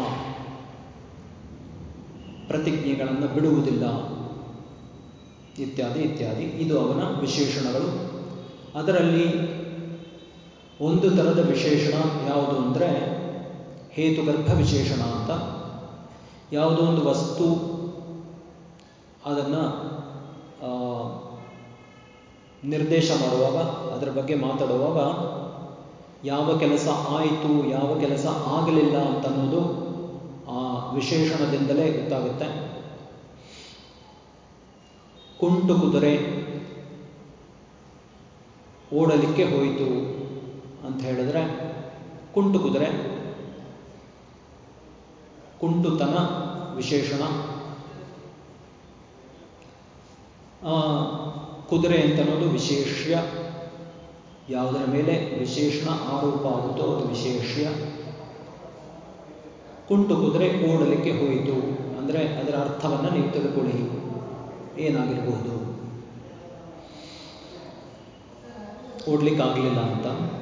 ಪ್ರತಿಜ್ಞೆಗಳನ್ನು ಬಿಡುವುದಿಲ್ಲ. ಇತ್ಯಾದಿ ಇತ್ಯಾದಿ. ಇದು ಅವನ ವಿಶೇಷಣಗಳು. ಅದರಲ್ಲಿ ಒಂದು ಥರದ ವಿಶೇಷಣ ಯಾವುದು ಅಂದರೆ ಹೇತುಗರ್ಭ ವಿಶೇಷಣ ಅಂತ. ಯಾವುದೋ ಒಂದು ವಸ್ತು, ಅದನ್ನು ನಿರ್ದೇಶ ಮಾಡುವಾಗ, ಅದರ ಬಗ್ಗೆ ಮಾತಾಡುವಾಗ, ಯಾವ ಕೆಲಸ ಆಯಿತು, ಯಾವ ಕೆಲಸ ಆಗಲಿಲ್ಲ ಅಂತನ್ನೋದು ಆ ವಿಶೇಷಣದಿಂದಲೇ ಗೊತ್ತಾಗುತ್ತೆ. ಕುಂಟು ಕುದುರೆ ಓಡಲಿಕ್ಕೆ ಹೋಯಿತು. ಅಂತ ಹೇಳಿದ್ರೆ, ಕುಂಟು ಕುದುರೆ, ಕುಂಟುತನ ವಿಶೇಷಣ. ಕುದುರೆ ಅಂತ ಅನ್ನೋದು ವಿಶೇಷ್ಯ. ಯಾವುದರ ಮೇಲೆ ವಿಶೇಷಣ ಆರೋಪ ಆಗುತ್ತೋ ಅದು ವಿಶೇಷ್ಯ. ಕುಂಟು ಕುದುರೆ ಓಡಲಿಕ್ಕೆ ಹೋಯಿತು. ಅಂದರೆ ಅದರ ಅರ್ಥವನ್ನು ನೀವು ತಿಳ್ಕೊಳ್ಳಿ. ಏನಾಗಿರಬಹುದು? ಓಡ್ಲಿಕ್ಕಾಗಲಿಲ್ಲ ಅಂತ.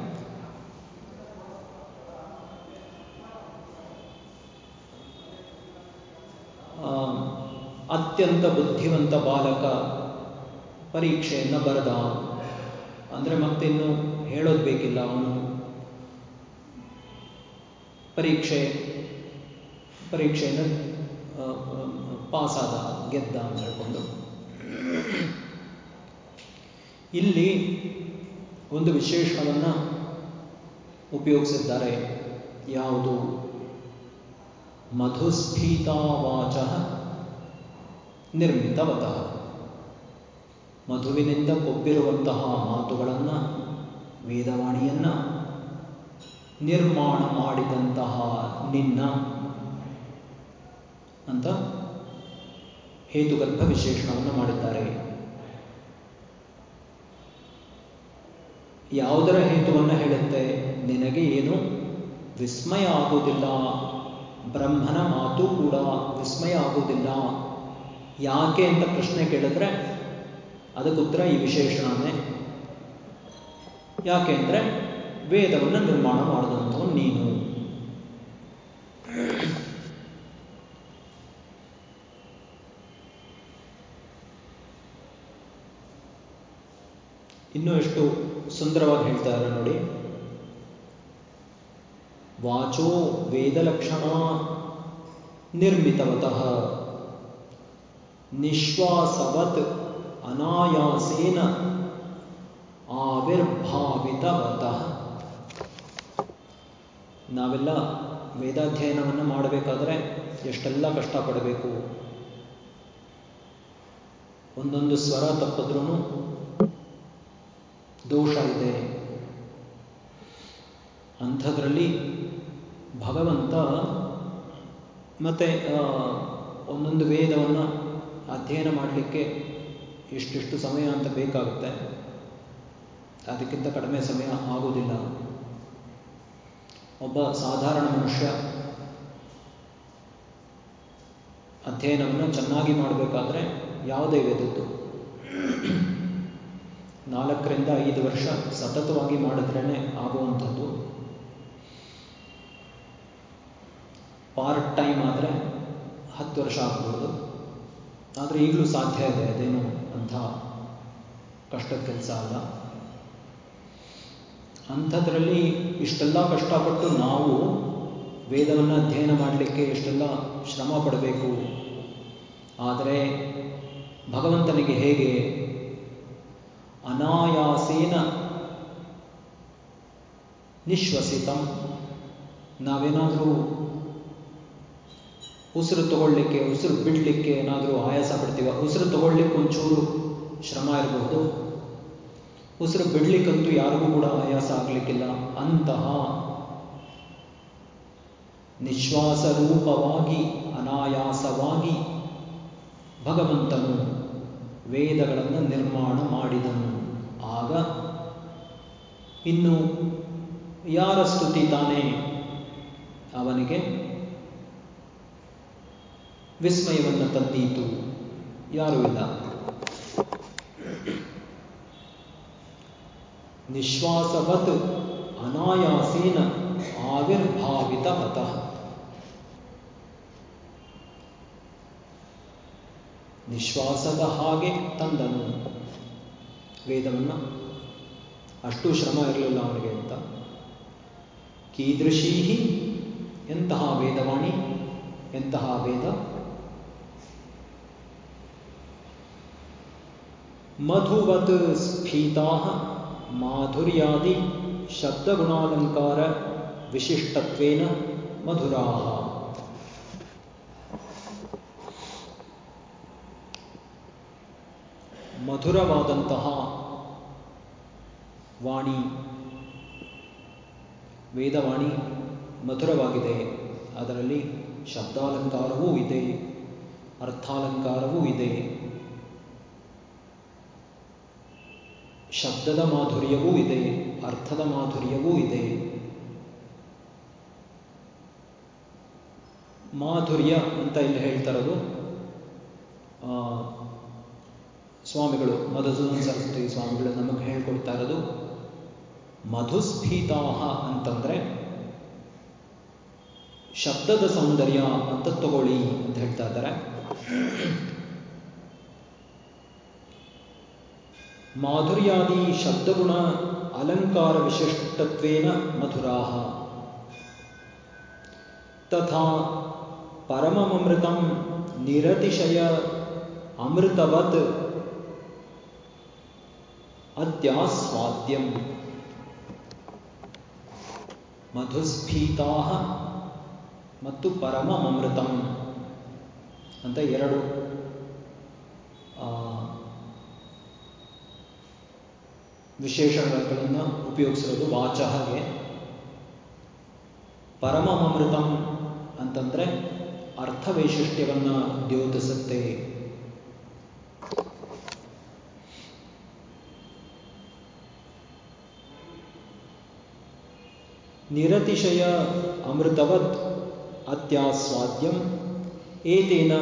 ಅತ್ಯಂತ ಬುದ್ಧಿವಂತ ಬಾಲಕ ಪರೀಕ್ಷೆಯನ್ನು ಬರೆದ. ಅಂದರೆ ಮತ್ತಿನ್ನು ಹೇಳೋದು ಬೇಕಿಲ್ಲ ಅವನು. ಪರೀಕ್ಷೆ, ಪರೀಕ್ಷೆಯನ್ನು ಪಾಸಾದ, ಗೆದ್ದ ಅಂತ ಹೇಳ್ಕೊಂಡು. ಇಲ್ಲಿ ಒಂದು ವಿಶೇಷಣವನ್ನು ಉಪಯೋಗಿಸಿದ್ದಾರೆ. ಯಾವುದು? ಮಧುಸ್ಫೀತಾವಾಚ ನಿರ್ಮಿತವತಃ. ಮಧುವಿನಿಂದ ಕೊಬ್ಬಿರುವಂತಹ ಮಾತುಗಳನ್ನು, ವೇದವಾಣಿಯನ್ನು, ನಿರ್ಮಾಣ ಮಾಡಿದಂತಹ ನಿನ್ನ ಅಂತ ಹೇತುಗರ್ಭ ವಿಶೇಷಣವನ್ನು ಮಾಡಿದ್ದಾರೆ. ಯಾವುದರ ಹೇತುವನ್ನು ಹೇಳುತ್ತೆ? ನಿನಗೆ ಏನು ವಿಸ್ಮಯ ಆಗುವುದಿಲ್ಲ, ಬ್ರಹ್ಮನ ಮಾತು ಕೂಡ ವಿಸ್ಮಯ ಆಗುವುದಿಲ್ಲ. ಯಾಕೆ ಅಂತ ಪ್ರಶ್ನೆ ಕೇಳಿದ್ರೆ ಅದಕ್ಕುತ್ತರ ಈ ವಿಶೇಷಣನೇ ಯಾಕೆ ಅಂದ್ರೆ ವೇದವನ್ನು ನಿರ್ಮಾಣ ಮಾಡಿದಂಥವನು ನೀನು. ಇನ್ನೂ ಎಷ್ಟು ಸುಂದರವಾಗಿ ಹೇಳ್ತಾರೆ ನೋಡಿ. ವಾಚೋ ವೇದಲಕ್ಷಣ ನಿರ್ಮಿತವತಃ. ನಿಶ್ವಾಸವತ್ ಅನಾಯಾಸೇನ ಆವಿರ್ಭಾವಿತವತಃ. ನಾವೆಲ್ಲ ವೇದಾಧ್ಯಯನವನ್ನು ಮಾಡಬೇಕಾದ್ರೆ ಎಷ್ಟೆಲ್ಲ ಕಷ್ಟಪಡಬೇಕು? ಒಂದೊಂದು ಸ್ವರ ತಪ್ಪಿದ್ರೂ ದೋಷ ಇದೆ. ಅಂಥದ್ರಲ್ಲಿ ಭಗವಂತ ಮತ್ತೆ ಒಂದೊಂದು ವೇದವನ್ನು ಅಧ್ಯಯನ ಮಾಡಲಿಕ್ಕೆ ಇಷ್ಟಿಷ್ಟು ಸಮಯ ಅಂತ ಬೇಕಾಗುತ್ತೆ. ಅದಕ್ಕಿಂತ ಕಡಿಮೆ ಸಮಯ ಆಗೋದಿಲ್ಲ ಒಬ್ಬ ಸಾಧಾರಣ ಮನುಷ್ಯ ಅಧ್ಯಯನವನ್ನು ಚೆನ್ನಾಗಿ ಮಾಡಬೇಕಾದ್ರೆ ಯಾವುದೇ ವೇದದ್ದು ನಾಲ್ಕರಿಂದ ಐದು ವರ್ಷ ಸತತವಾಗಿ ಮಾಡಿದ್ರೇ ಆಗುವಂಥದ್ದು. ಪಾರ್ಟ್ ಟೈಮ್ ಆದರೆ ಹತ್ತು ವರ್ಷ ಆಗ್ಬೋದು ಆದರೆ ಈಗಲೂ ಸಾಧ್ಯ ಇದೆ, ಅದೇನು ಅಂಥ ಕಷ್ಟದ ಕೆಲಸ ಅಲ್ಲ. ಅಂಥದ್ರಲ್ಲಿ ಇಷ್ಟೆಲ್ಲ ಕಷ್ಟಪಟ್ಟು ನಾವು ವೇದವನ್ನು ಅಧ್ಯಯನ ಮಾಡಲಿಕ್ಕೆ ಇಷ್ಟೆಲ್ಲ ಶ್ರಮ ಪಡಬೇಕು. ಆದರೆ ಭಗವಂತನಿಗೆ ಹೇಗೆ? ಅನಾಯಾಸೇನ ನಿಶ್ವಸಿತಂ. ನಾವೇನಾದರೂ ಉಸಿರು ತಗೊಳ್ಳಿಕ್ಕೆ, ಉಸಿರು ಬಿಡಲಿಕ್ಕೆ ಏನಾದರೂ ಆಯಾಸ ಪಡ್ತೀವ? ಉಸಿರು ತಗೊಳ್ಲಿಕ್ಕೆ ಒಂಚೂರು ಶ್ರಮ ಇರಬಹುದು ಉಸಿರು ಬಿಡ್ಲಿಕ್ಕಂತೂ ಯಾರಿಗೂ ಕೂಡ ಆಯಾಸ ಆಗ್ಲಿಕ್ಕಿಲ್ಲ. ಅಂತಹ ನಿಶ್ವಾಸ ರೂಪವಾಗಿ ಅನಾಯಾಸವಾಗಿ ಭಗವಂತನು ವೇದಗಳನ್ನು ನಿರ್ಮಾಣ ಮಾಡಿದನು. ಆಗ ಇನ್ನು ಯಾರ ಸ್ತುತಿ ತಾನೇ ಅವನಿಗೆ? ವಿಸ್ಮಯವನ್ನು ತಂದೀತು. ಯಾರೂ ಇಲ್ಲ. ನಿಶ್ವಾಸವತ್ ಅನಾಯಾಸೇನ ಆವಿರ್ಭಾವಿತವತಃ ನಿಶ್ವಾಸದ ಹಾಗೆ ತಂದನು. ವೇದವನ್ನು ಅಷ್ಟು ಶ್ರಮ ಇರಲಿಲ್ಲ ಅವನಿಗೆ ಅಂತ. ಕೀದೃಶೀ ಎಂತಹ ವೇದವಾಣಿ, ಎಂತಹ ವೇದ ಮಧುವತ್ ಸ್ಫೀತಾ ಮಾಧುರ್ಯಾದಿ ಶಬ್ದಗುಣಾಲಂಕಾರ ವಿಶಿಷ್ಟತ್ವೇನ ಮಧುರಾ. ಮಧುರವಾದಂತಹ ವಾಣಿ, ವೇದವಾಣಿ ಮಧುರವಾಗಿದೆ. ಅದರಲ್ಲಿ ಶಬ್ದಾಲಂಕಾರವೂ ಇದೆ, ಅರ್ಥಾಲಂಕಾರವೂ ಇದೆ. ಶಬ್ದದ ಮಾಧುರ್ಯವೂ ಇದೆ, ಅರ್ಥದ ಮಾಧುರ್ಯವೂ ಇದೆ. ಮಾಧುರ್ಯ ಅಂತ ಇಲ್ಲಿ ಹೇಳ್ತಾರದು ಸ್ವಾಮಿಗಳು, ಮಧುಸೂದನ್ ಸರಸ್ವತಿ ಸ್ವಾಮಿಗಳು ನಮಗೆ ಹೇಳ್ಕೊಡ್ತಾ ಇರೋದು ಮಧುಸ್ಫೀತಾಹ ಅಂತಂದ್ರೆ ಶಬ್ದದ ಸೌಂದರ್ಯ ಅಂತ ತಗೊಳ್ಳಿ ಅಂತ ಹೇಳ್ತಾ ಇದ್ದಾರೆ. ಮಾಧುರ್ಯಾದಿ ಶಬ್ದಗುಣ ಅಲಂಕಾರ ವಿಶಿಷ್ಟತ್ವೇನ ಮಧುರಾಹ ತಥಾ ಪರಮಮೃತಂ ನಿರತಿಶಯ ಅಮೃತವತ್ ಅತ್ಯಾಸ್ವಾದ್ಯಂ ಮಧುಸ್ಫೀತಾ ಮತ್ತು ಪರಮಮೃತಂ ಅಂತ ಎರಡು ವಿಶೇಷಣಗಳನ್ನು ಉಪಯೋಗಿಸಿರೋದು ವಾಚಹಗೆ ಅಂತಂದ್ರೆ ಅರ್ಥ ವೈಶಿಷ್ಟ್ಯವನ್ನು ದ್ಯೋತಿಸುತ್ತೆ. ನಿರತಿಶಯ ಅಮೃತವತ್ ಅತ್ಯಾಸ್ವಾದ್ಯಂ ಏತೇನ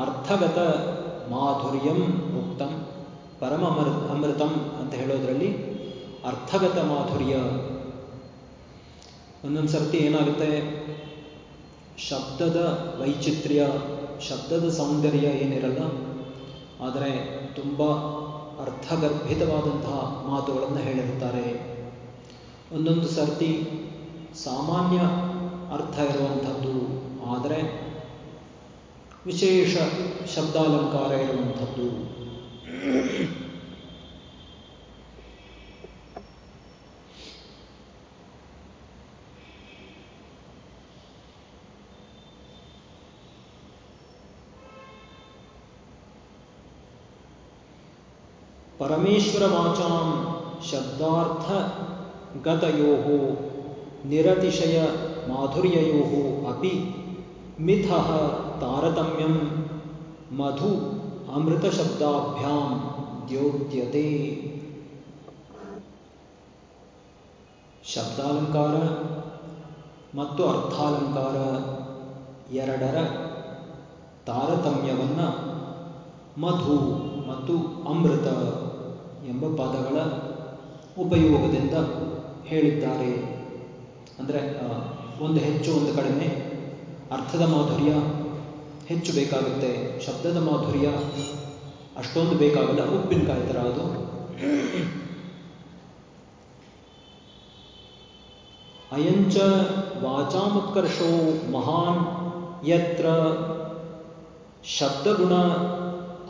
ಅರ್ಥಗತ ಮಾಧುರ್ಯಂ ಉಕ್ತಂ ಅಮೃ ಅಮೃತಂ ಅಂತ ಹೇಳೋದ್ರಲ್ಲಿ ಅರ್ಥಗತ ಮಾಧುರ್ಯ. ಒಂದೊಂದು ಸರ್ತಿ ಏನಾಗುತ್ತೆ? ಶಬ್ದದ ವೈಚಿತ್ರ್ಯ, ಶಬ್ದದ ಸೌಂದರ್ಯ ಏನಿರಲ್ಲ, ಆದರೆ ತುಂಬ ಅರ್ಥಗರ್ಭಿತವಾದಂತಹ ಮಾತುಗಳನ್ನು ಹೇಳಿರ್ತಾರೆ ಒಂದೊಂದು ಸರ್ತಿ ಸಾಮಾನ್ಯ ಅರ್ಥ ಇರುವಂಥದ್ದು, ಆದರೆ ವಿಶೇಷ ಶಬ್ದಾಲಂಕಾರ ಇರುವಂಥದ್ದು. परमेश्वर वाचा शब्दार्थ गतो निरतिशय माधुर्यो अपि मिथ तारतम्यम मधु। ಅಮೃತಶಬ್ದಾಭ್ಯಾಂ ದ್ಯೋತ್ಯತೆ ಶಬ್ದಾಲಂಕಾರ ಮತ್ತು ಅರ್ಥಾಲಂಕಾರ ಎರಡರ ತಾರತಮ್ಯವನ್ನು ಮಧು ಮತ್ತು ಅಮೃತ ಎಂಬ ಪದಗಳ ಉಪಯೋಗದಿಂದ ಹೇಳಿದ್ದಾರೆ. ಅಂದರೆ ಒಂದು ಹೆಚ್ಚು ಒಂದು ಕಡಿಮೆ. ಅರ್ಥದ ಮಾಧುರ್ಯ ಹೆಚ್ಚು ಬೇಕಾಗುತ್ತೆ ಶಬ್ದದ ಮಾಧುರ್ಯ ಅಷ್ಟೊಂದು ಬೇಕಾಗಲ್ಲ ಉಪ್ಪಿನಕಾಯಿ ಥರ ಅದು ಅಯಂಚ ವಾಚಾಮುತ್ಕರ್ಷೋ ಮಹಾನ್ ಯತ್ರ ಶಬ್ದಗುಣ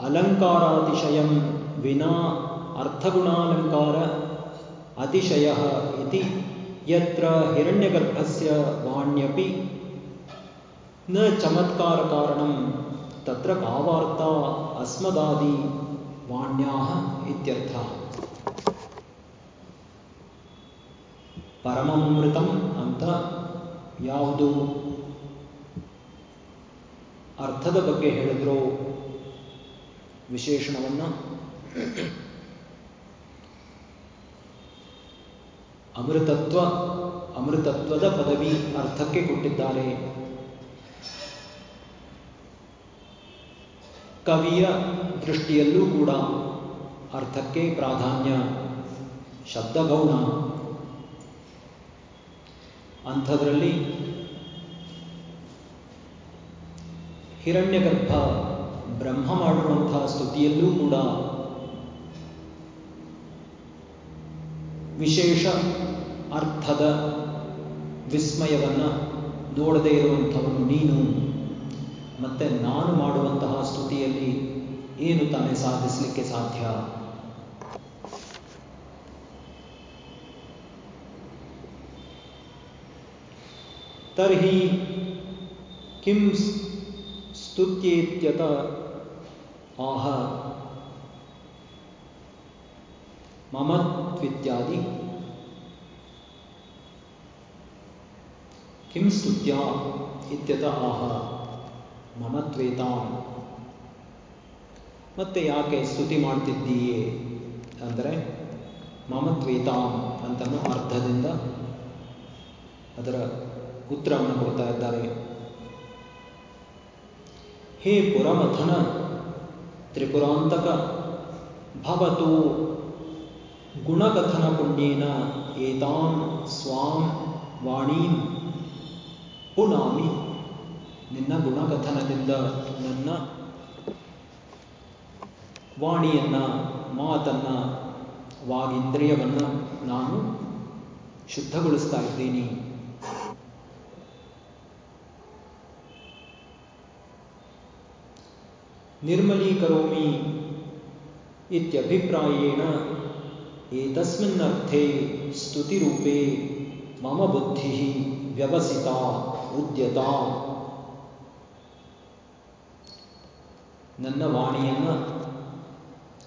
ಅಲಂಕಾರಾತಿಶಯಂ ವಿನಾ ಅರ್ಥಗುಣಾಲಂಕಾರ ಅತಿಶಯ ಇತಿ ಯತ್ರ ಹಿರಣ್ಯಗರ್ಭಸ್ಯ ವಾಣ್ಯಪಿ ನ ಚಮತ್ಕಾರ ಕಾರಣಂ ತತ್ರ ಕಾವಾರ್ಥ ಅಸ್ಮದಾದಿ ವಾಣ್ಯಾ ಇತ್ಯರ್ಥ. ಪರಮಮೃತಂ ಅಂತ ಯಾವುದು? ಅರ್ಥದ ಬಗ್ಗೆ ಹೇಳಿದ್ರು ವಿಶೇಷಣವನ್ನು? ಅಮೃತತ್ವ, ಅಮೃತತ್ವದ ಪದವಿ ಅರ್ಥಕ್ಕೆ ಕೊಟ್ಟಿದ್ದಾರೆ. ಕವಿಯ ದೃಷ್ಟಿಯಲ್ಲೂ ಕೂಡ ಅರ್ಥಕ್ಕೆ ಪ್ರಾಧಾನ್ಯ ಶಬ್ದಗೌಣ. ಅಂಥದ್ರಲ್ಲಿ ಹಿರಣ್ಯಗರ್ಭ ಬ್ರಹ್ಮ ಮಾಡುವಂತಹ ಸ್ತುತಿಯಲ್ಲೂ ಕೂಡ ವಿಶೇಷ ಅರ್ಥದ ವಿಸ್ಮಯವನ್ನು ನೋಡದೇ ಇರುವಂಥವನು ನೀನು. ಮತ್ತೆ ನಾನು ಸ್ತುತಿಯಲ್ಲಿ ಏನು ತಾನೇ ಸಾಧಿಸಲಿಕ್ಕೆ ಸಾಧ್ಯ ತರ್ಹಿ ಕಿಂ ಸ್ತುತ್ಯೇತ್ಯತ ಆಹ ಮಮತ್ವಿತ್ಯಾದಿ ಕಿಂ ಸ್ತುತ್ಯ ಇತ್ಯತ ಆಹ ಮಮತ್ವೇತಾಂ ಮತ್ತೆ ಯಾಕೆ ಸ್ತುತಿ ಮಾಡ್ತಿದ್ದೀಯೇ? ಅಂದರೆ ಮಮತ್ವೇತಾಂ ಅಂತನೂ ಅರ್ಥದಿಂದ ಅದರ ಉತ್ತರವನ್ನು ಕೊಡ್ತಾ ಇದ್ದಾರೆ. ಹೇ ಪುರಮಥನ ತ್ರಿಪುರಾಂತಕ, ಭವತು ಗುಣಕಥನ ಪುಣ್ಯೇನ ಏತಾಂ ಸ್ವಾಂ ವಾಣೀಂ ಪುನಾಮಿ. ನಿನ್ನ ಗುಣಕಥನದಿಂದ ನನ್ನ ವಾಣಿಯನ್ನ, ಮಾತನ್ನ, ವಾಗಿಂದ್ರಿಯವನ್ನ ನಾನು ಶುದ್ಧಗೊಳಿಸ್ತಾ ಇದ್ದೀನಿ. ನಿರ್ಮಲೀಕರೋಮಿ ಇತ್ಯಭಿಪ್ರಾಯೇಣ ಏತಸ್ಮಿನ್ನರ್ಥೆ ಸ್ತುತಿರೂಪೇ ಮಮ ಬುದ್ಧಿ ವ್ಯವಸಿತ ಉದ್ಯತ. ನನ್ನ ವಾಣಿಯನ್ನ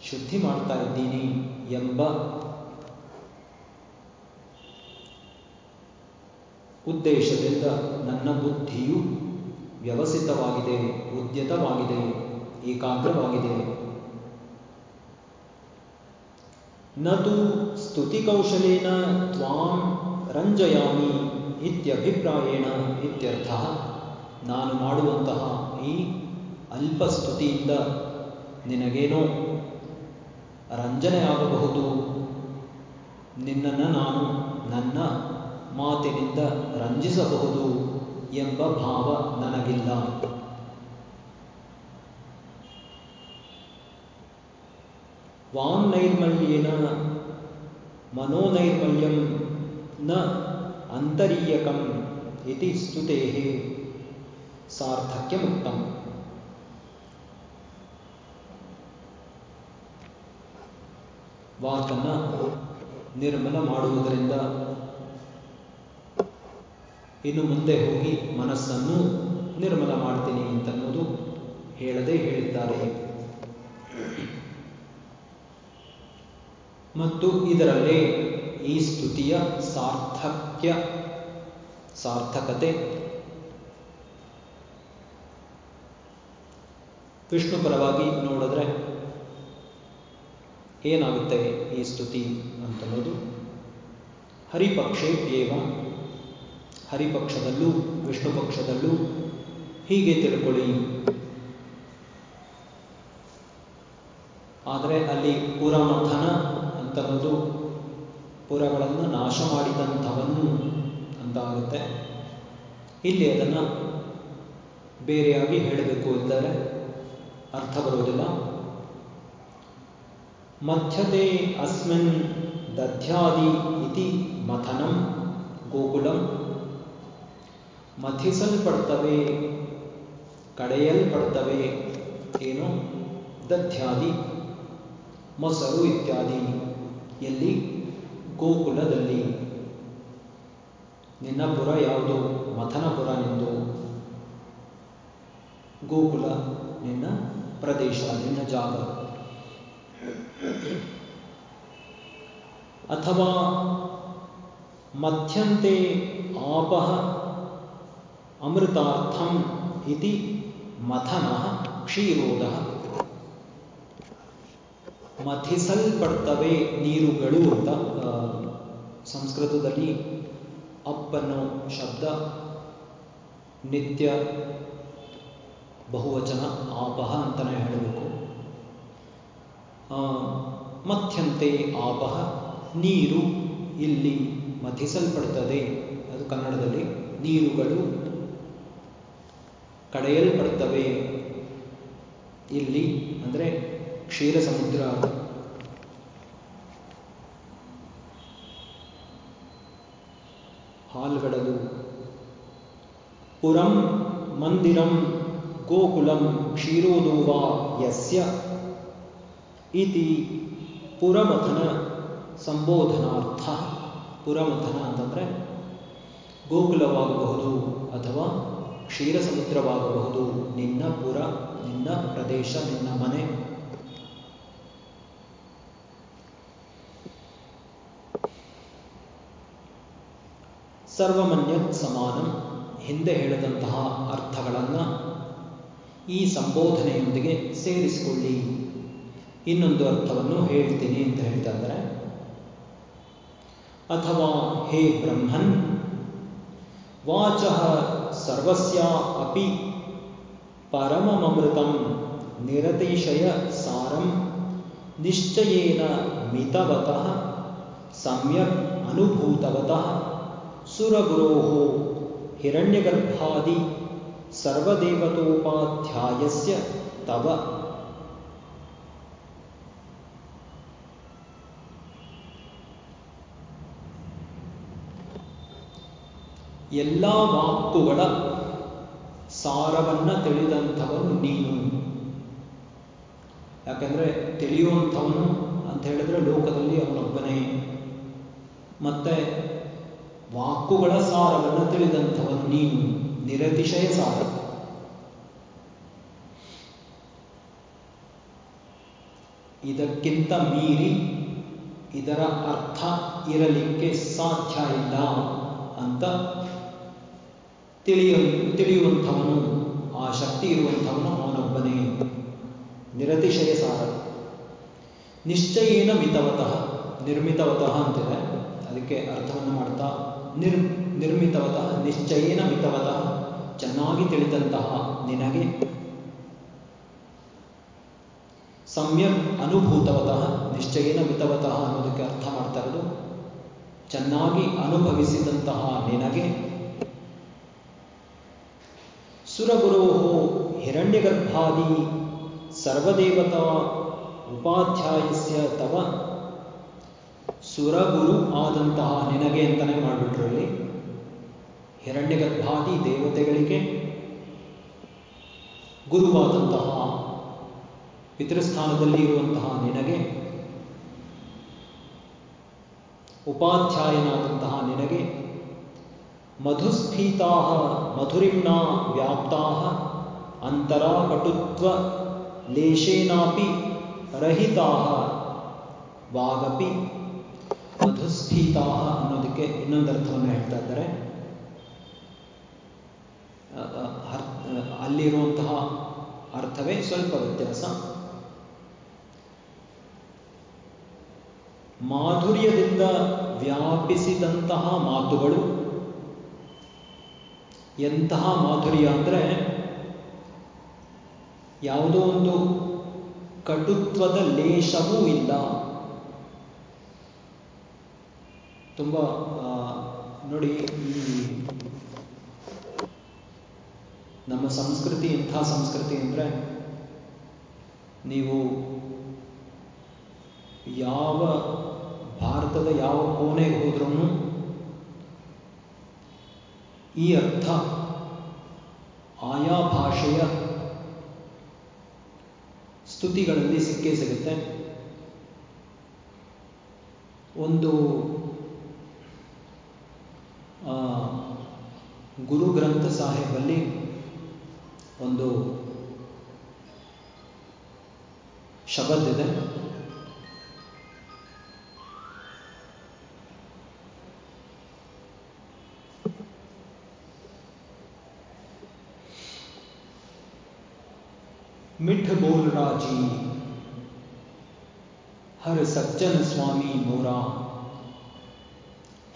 ಶುದ್ಧಿ ಮಾಡ್ತಾ ಇದ್ದೀನಿ ಎಂಬ ಉದ್ದೇಶದಿಂದ ನನ್ನ ಬುದ್ಧಿಯು ವ್ಯವಸ್ಥಿತವಾಗಿದೆ, ಉದ್ಯತವಾಗಿದೆ, ಏಕಾಗ್ರವಾಗಿದೆ. ನತು ಸ್ತುತಿಕೌಶಲೇನ ತ್ವಾಂ ರಂಜಯಾಮಿ ಇತ್ಯಭಿಪ್ರಾಯೇಣ ಇತ್ಯರ್ಥ. ನಾನು ಮಾಡುವಂತಹ ಈ ಅಲ್ಪ ಸ್ತುತಿಯಿಂದ ನಿನಗೇನೋ ರಂಜನೆ ಆಗಬಹುದು ನಿನ್ನನ್ನು ನಾನು ನನ್ನ ಮಾತಿನಿಂದ ರಂಜಿಸಬಹುದು ಎಂಬ ಭಾವ ನನಗಿಲ್ಲ. ವಾಂನೈರ್ಮಲ್ಯೇನ ಮನೋನೈರ್ಮಲ್ಯಂ ನ ಅಂತರೀಯಕಂ ಇತಿ ಸ್ತುತೆ ಸಾರ್ಥಕ್ಯಮುಕ್ತಂ. ವಾಕನ್ನ ನಿರ್ಮಲ ಮಾಡುವುದರಿಂದ ಇನ್ನು ಮುಂದೆ ಹೋಗಿ ಮನಸ್ಸನ್ನು ನಿರ್ಮಲ ಮಾಡ್ತೀನಿ ಅಂತನ್ನೋದು ಹೇಳದೆ ಹೇಳಿದ್ದಾರೆ. ಮತ್ತು ಇದರಲ್ಲೇ ಈ ಸ್ತುತಿಯ ಸಾರ್ಥಕ್ಯ, ಸಾರ್ಥಕತೆ. ವಿಷ್ಣು ಪರವಾಗಿ ನೋಡಿದ್ರೆ ಏನಾಗುತ್ತೆ ಈ ಸ್ತುತಿ ಅಂತನ್ನೋದು. ಹರಿಪಕ್ಷೇಪ್ಯೇವ, ಹರಿಪಕ್ಷದಲ್ಲೂ, ವಿಷ್ಣು ಪಕ್ಷದಲ್ಲೂ ಹೀಗೆ ತಿಳ್ಕೊಳ್ಳಿ. ಆದರೆ ಅಲ್ಲಿ ಪುರಮಥನ ಅಂತನ್ನೋದು, ಪುರಗಳನ್ನು ನಾಶ ಮಾಡಿದಂಥವನು ಅಂತ ಆಗುತ್ತೆ ಇಲ್ಲಿ ಅದನ್ನು ಬೇರೆಯಾಗಿ ಹೇಳಬೇಕು ಎಂದರೆ ಅರ್ಥ ಬರುವುದಿಲ್ಲ ಮಧ್ಯತೆ ಅಸ್ಮಿನ್ ದಧ್ಯಾದಿ ಇತಿ ಮಥನಂ ಗೋಕುಲಂ ಮಥಿಸಲ್ಪಡ್ತವೆ ಕಡೆಯಲ್ಪಡ್ತವೆ ಏನು ದಧ್ಯಾದಿ ಮೊಸರು ಇತ್ಯಾದಿ ಎಲ್ಲಿ? ಗೋಕುಲದಲ್ಲಿ। ನಿನ್ನ ಪುರ ಯಾವುದು? ಮಥನಪುರ ನಿಂದು। ಗೋಕುಲ ನಿನ್ನ ಪ್ರದೇಶ, ನಿನ್ನ ಜಾಗ। ಅಥವಾ ಮಧ್ಯಂತೆ ಆಪಹ ಅಮೃತಾರ್ಥಂ ಇತಿ ಮಥನ ಕ್ಷೀರೋದ ಮಥಿಸಲ್ಪಡ್ತವೆ ನೀರುಗಳು ಅಂತ ಸಂಸ್ಕೃತದಲ್ಲಿ ಅಪ್ಪನ್ನೋ ಶಬ್ದ ನಿತ್ಯ ಬಹುವಚನ ಆಪಹ ಅಂತಲೇ ಹೇಳಬೇಕು. ಮಧ್ಯಂತೆ ಆಪಹ ನೀರು ಇಲ್ಲಿ ಮಥಿಸಲ್ಪಡ್ತದೆ ಅದು ಕನ್ನಡದಲ್ಲಿ ನೀರುಗಳು ಕಡೆಯಲ್ಪಡ್ತವೆ ಇಲ್ಲಿ ಅಂದರೆ ಕ್ಷೀರ ಸಮುದ್ರ. ಹಾಲ್ಗಡಲು ಪುರಂ ಮಂದಿರಂ ಗೋಕುಲಂ ಕ್ಷೀರೋದೋವಾ ಯಸ್ಯ. ಇತಿ ಪುರಮಥನ ಸಂಬೋಧನಾರ್ಥ ಪುರಮಥನ ಅಂತಂದರೆ ಗೋಕುಲವಾಗಬಹುದು ಅಥವಾ ಕ್ಷೀರ ಸಮುದ್ರವಾಗಬಹುದು ನಿನ್ನ ಪುರ, ನಿನ್ನ ಪ್ರದೇಶ, ನಿನ್ನ ಮನೆ. ಸರ್ವಮನ್ಯತ್ ಸಮಾನಂ ಹಿಂದೆ ಹೇಳಿದಂತಹ ಅರ್ಥಗಳನ್ನು ಈ ಸಂಬೋಧನೆಯೊಂದಿಗೆ ಸೇರಿಸಿಕೊಳ್ಳಿ. ಇನ್ನೊಂದು ಅರ್ಥವನ್ನು ಹೇಳ್ತೀನಿ ಅಂತ ಹೇಳ್ತಾ ಇದ್ದಾರೆ ಅಥವಾ ಹೇ ಬ್ರಹ್ಮನ್ ವಾಚ ಸರ್ವಸ್ಯ ಅಪಿ ಪರಮಮೃತಂ ನಿರತಿಶಯ ಸಾರಂ ನಿಶ್ಚಯೇನ ಮಿತವತಃ ಸಮ್ಯಕ್ ಅನುಭೂತವತಃ ಸುರಗುರೋ ಹಿರಣ್ಯಗರ್ಭಾದಿ ಸರ್ವದೇವತೋಪಾಧ್ಯಾಯಸ್ಯ ತವ ಎಲ್ಲ ವಾಕುಗಳ ಸಾರವನ್ನ ತಿಳಿದಂಥವನು ನೀನು. ಯಾಕಂದ್ರೆ ತಿಳಿಯುವಂಥವನು ಅಂತ ಹೇಳಿದ್ರೆ ಲೋಕದಲ್ಲಿ ಅವನೊಬ್ಬನೇ. ಮತ್ತೆ ವಾಕುಗಳ ಸಾರವನ್ನು ತಿಳಿದಂಥವನು ನೀನು. ನಿರತಿಶಯ ಸಾರ. ಇದಕ್ಕಿಂತ ಮೀರಿ ಇದರ ಅರ್ಥ ಇರಲಿಕ್ಕೆ ಸಾಧ್ಯ ಇಲ್ಲ ಅಂತ ತಿಳಿಯ, ತಿಳಿಯುವಂಥವನು, ಆ ಶಕ್ತಿ ಇರುವಂಥವನು ಅವನೊಬ್ಬನೇ. ನಿರತಿಶಯ ಸಾರ ನಿಶ್ಚಯೇನ ಮಿತವತಃ, ನಿರ್ಮಿತವತಃ ಅಂತಿದೆ. ಅದಕ್ಕೆ ಅರ್ಥವನ್ನು ಮಾಡ್ತಾ, ನಿರ್, ನಿರ್ಮಿತವತಃ, ನಿಶ್ಚಯೇನ ಮಿತವತಃ, ಚೆನ್ನಾಗಿ ತಿಳಿದಂತಹ ನಿನಗೆ. ಸಮ್ಯಕ್ ಅನುಭೂತವತಃ, ನಿಶ್ಚಯೇನ ಮಿತವತಃ ಅನ್ನೋದಕ್ಕೆ ಅರ್ಥ ಮಾಡ್ತಾ ಇರೋದು, ಚೆನ್ನಾಗಿ ಅನುಭವಿಸಿದಂತಹ ನಿನಗೆ. ಸುರಗುರೋ ಹಿರಣ್ಯಗರ್ಭಾದಿ ಸರ್ವದೇವತಾ ಉಪಾಧ್ಯಾಯಸ್ಯ ತವ. ಸುರಗುರು ಆದಂತಹ ನಿನಗೆ ಅಂತಲೇ ಮಾಡಿಬಿಟ್ರು ಇಲ್ಲಿ. ಹಿರಣ್ಯಗರ್ಭಾದಿ ದೇವತೆಗಳಿಗೆ ಗುರುವಾದಂತಹ ಪಿತೃಸ್ಥಾನದಲ್ಲಿ ಇರುವಂತಹ ನಿನಗೆ, ಉಪಾಧ್ಯಾಯನಾದಂತಹ ನಿನಗೆ ಮಧುಸ್ಫೀತಾ ಮಧುರಿಮ್ನಾ ವ್ಯಾಪ್ತಾ ಅಂತರಾಕಟುತ್ವ ಲೇಶೇನಾಪಿ ರಹಿತಾ ವಾಗಪಿ. ಮಧುಸ್ಫೀತಾ ಅನ್ನೋದಕ್ಕೆ ಇನ್ನೊಂದು ಅರ್ಥವನ್ನು ಹೇಳ್ತಾ ಇದ್ದಾರೆ. ಅಲ್ಲಿರುವಂತಹ ಅರ್ಥವೇ ಸ್ವಲ್ಪ ವ್ಯತ್ಯಾಸ. ಮಾಧುರ್ಯದಿಂದ ವ್ಯಾಪಿಸಿದಂತಹ ಮಾತುಗಳು ಎಂತಹ ಮಾಧುರ್ಯ ಅಂದರೆ ಯಾವುದೋ ಒಂದು ಕಟುತ್ವದ ಲೇಷವೂ ಇಲ್ಲ. ತುಂಬ ನೋಡಿ ನಮ್ಮ ಸಂಸ್ಕೃತಿ ಎಂಥ ಸಂಸ್ಕೃತಿ ಅಂದರೆ ನೀವು ಯಾವ ಭಾರತದ ಯಾವ ಕೋಣೆಗೆ ಹೋದ್ರೂ ಈ ಅರ್ಥ ಆಯಾ ಭಾಷೆಯ ಸ್ತುತಿಗಳಲ್ಲಿ ಸಿಕ್ಕೇ ಸಿಗುತ್ತೆ. ಒಂದು ಗುರು ಗ್ರಂಥ ಸಾಹೇಬಲ್ಲಿ ಒಂದು ಶಬದಿದೆ मिठ राजी हर सज्जन स्वामी मोरा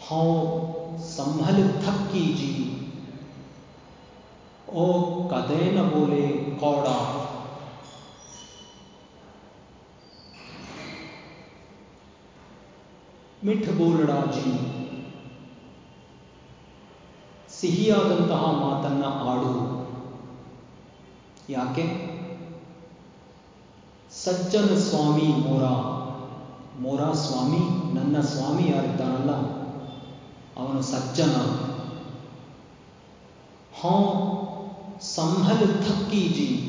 हाँ संभल थकी जी ओ कदे न बोले कौड़ा ಮಿಠ್ ಬೋಲ್ಡಾಜಿ ಸಿಹಿಯಾದಂತಹ ಮಾತನ್ನ ಆಡು ಯಾಕೆ ಸಜ್ಜನ ಸ್ವಾಮಿ ಮೋರಾ. ಮೋರಾ ಸ್ವಾಮಿ, ನನ್ನ ಸ್ವಾಮಿ ಯಾರಿದ್ದಾನಲ್ಲ? ಅವನು ಸಜ್ಜನ. ಹಾ, ಸಂಭಲ್ ಥಕ್ಕೀಜಿ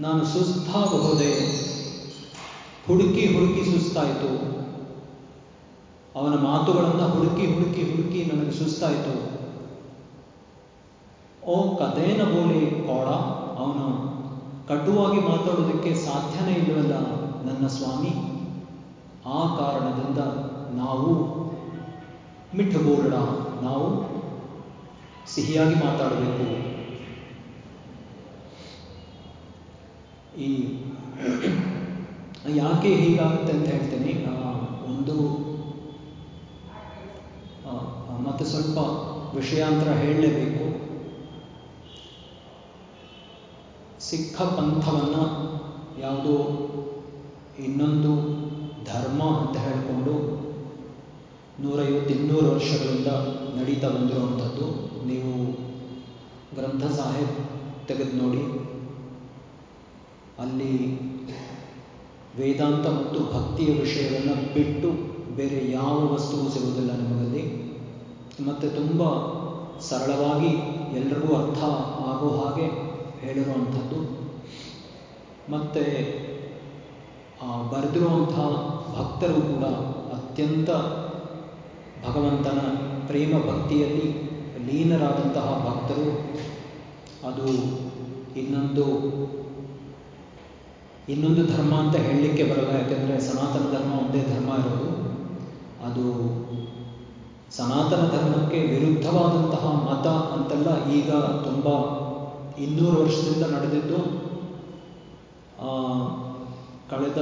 ನಾನು ಸುಸ್ತಾಗಿ ಹೋದೆ ಹುಡುಕಿ ಹುಡುಕಿ ಸುಸ್ತಾಯಿತು. ಅವನ ಮಾತುಗಳನ್ನ ಹುಡುಕಿ ಹುಡುಕಿ ಹುಡುಕಿ ನನಗೆ ಸುಸ್ತಾಯಿತು. ಓ, ಕಥೇನ ಬೋಲೆ ಕೋಡ, ಅವನು ಕಟುವಾಗಿ ಮಾತಾಡೋದಕ್ಕೆ ಸಾಧ್ಯನೇ ಇಲ್ಲವಲ್ಲ ನನ್ನ ಸ್ವಾಮಿ. ಆ ಕಾರಣದಿಂದ ನಾವು ಮಿಠಗೋರಡ ನಾವು ಸಿಹಿಯಾಗಿ ಮಾತಾಡಬೇಕು. ಈ ಯಾಕೆ ಹೀಗಾಗುತ್ತೆ ಅಂತ ಹೇಳ್ತೀನಿ ಒಂದು ಮತ್ತೆ ಸ್ವಲ್ಪ ವಿಷಯಾಂತರ ಹೇಳಲೇಬೇಕು. ಸಿಖ ಪಂಥವನ್ನು ಯಾವುದೋ ಇನ್ನೊಂದು ಧರ್ಮ ಅಂತ ಹೇಳಿಕೊಂಡು ನೂರೈವತ್ತು ಇನ್ನೂರು ವರ್ಷಗಳಿಂದ ನಡೀತಾ ಬಂದಿರುವಂಥದ್ದು. ನೀವು ಗ್ರಂಥ ಸಾಹೇಬ್ ತೆಗೆದು ನೋಡಿ, ಅಲ್ಲಿ ವೇದಾಂತ ಮತ್ತು ಭಕ್ತಿಯ ವಿಷಯವನ್ನು ಬಿಟ್ಟು ಬೇರೆ ಯಾವ ವಸ್ತುವು ಸಿಗುವುದಿಲ್ಲ ನಿಮಗಲ್ಲಿ. ಮತ್ತು ತುಂಬ ಸರಳವಾಗಿ ಎಲ್ರಿಗೂ ಅರ್ಥ ಆಗೋ ಹಾಗೆ ಹೇಳಿರುವಂಥದ್ದು ಮತ್ತು ಬರೆದಿರುವಂಥ ಭಕ್ತರು ಕೂಡ ಅತ್ಯಂತ ಭಗವಂತನ ಪ್ರೇಮ ಭಕ್ತಿಯಲ್ಲಿ ಲೀನರಾದಂತಹ ಭಕ್ತರು. ಅದು ಇನ್ನೊಂದು ಇನ್ನೊಂದು ಧರ್ಮ ಅಂತ ಹೇಳಲಿಕ್ಕೆ ಬರಲ್ಲ. ಯಾಕೆಂದರೆ ಸನಾತನ ಧರ್ಮ ಒಂದೇ ಧರ್ಮ ಇರೋದು. ಅದು ಸನಾತನ ಧರ್ಮಕ್ಕೆ ವಿರುದ್ಧವಾದಂತಹ ಮತ ಅಂತೆಲ್ಲ, ಈಗ ತುಂಬ ಇನ್ನೂರು ವರ್ಷದಿಂದ ನಡೆದಿದ್ದು ಕಳೆದ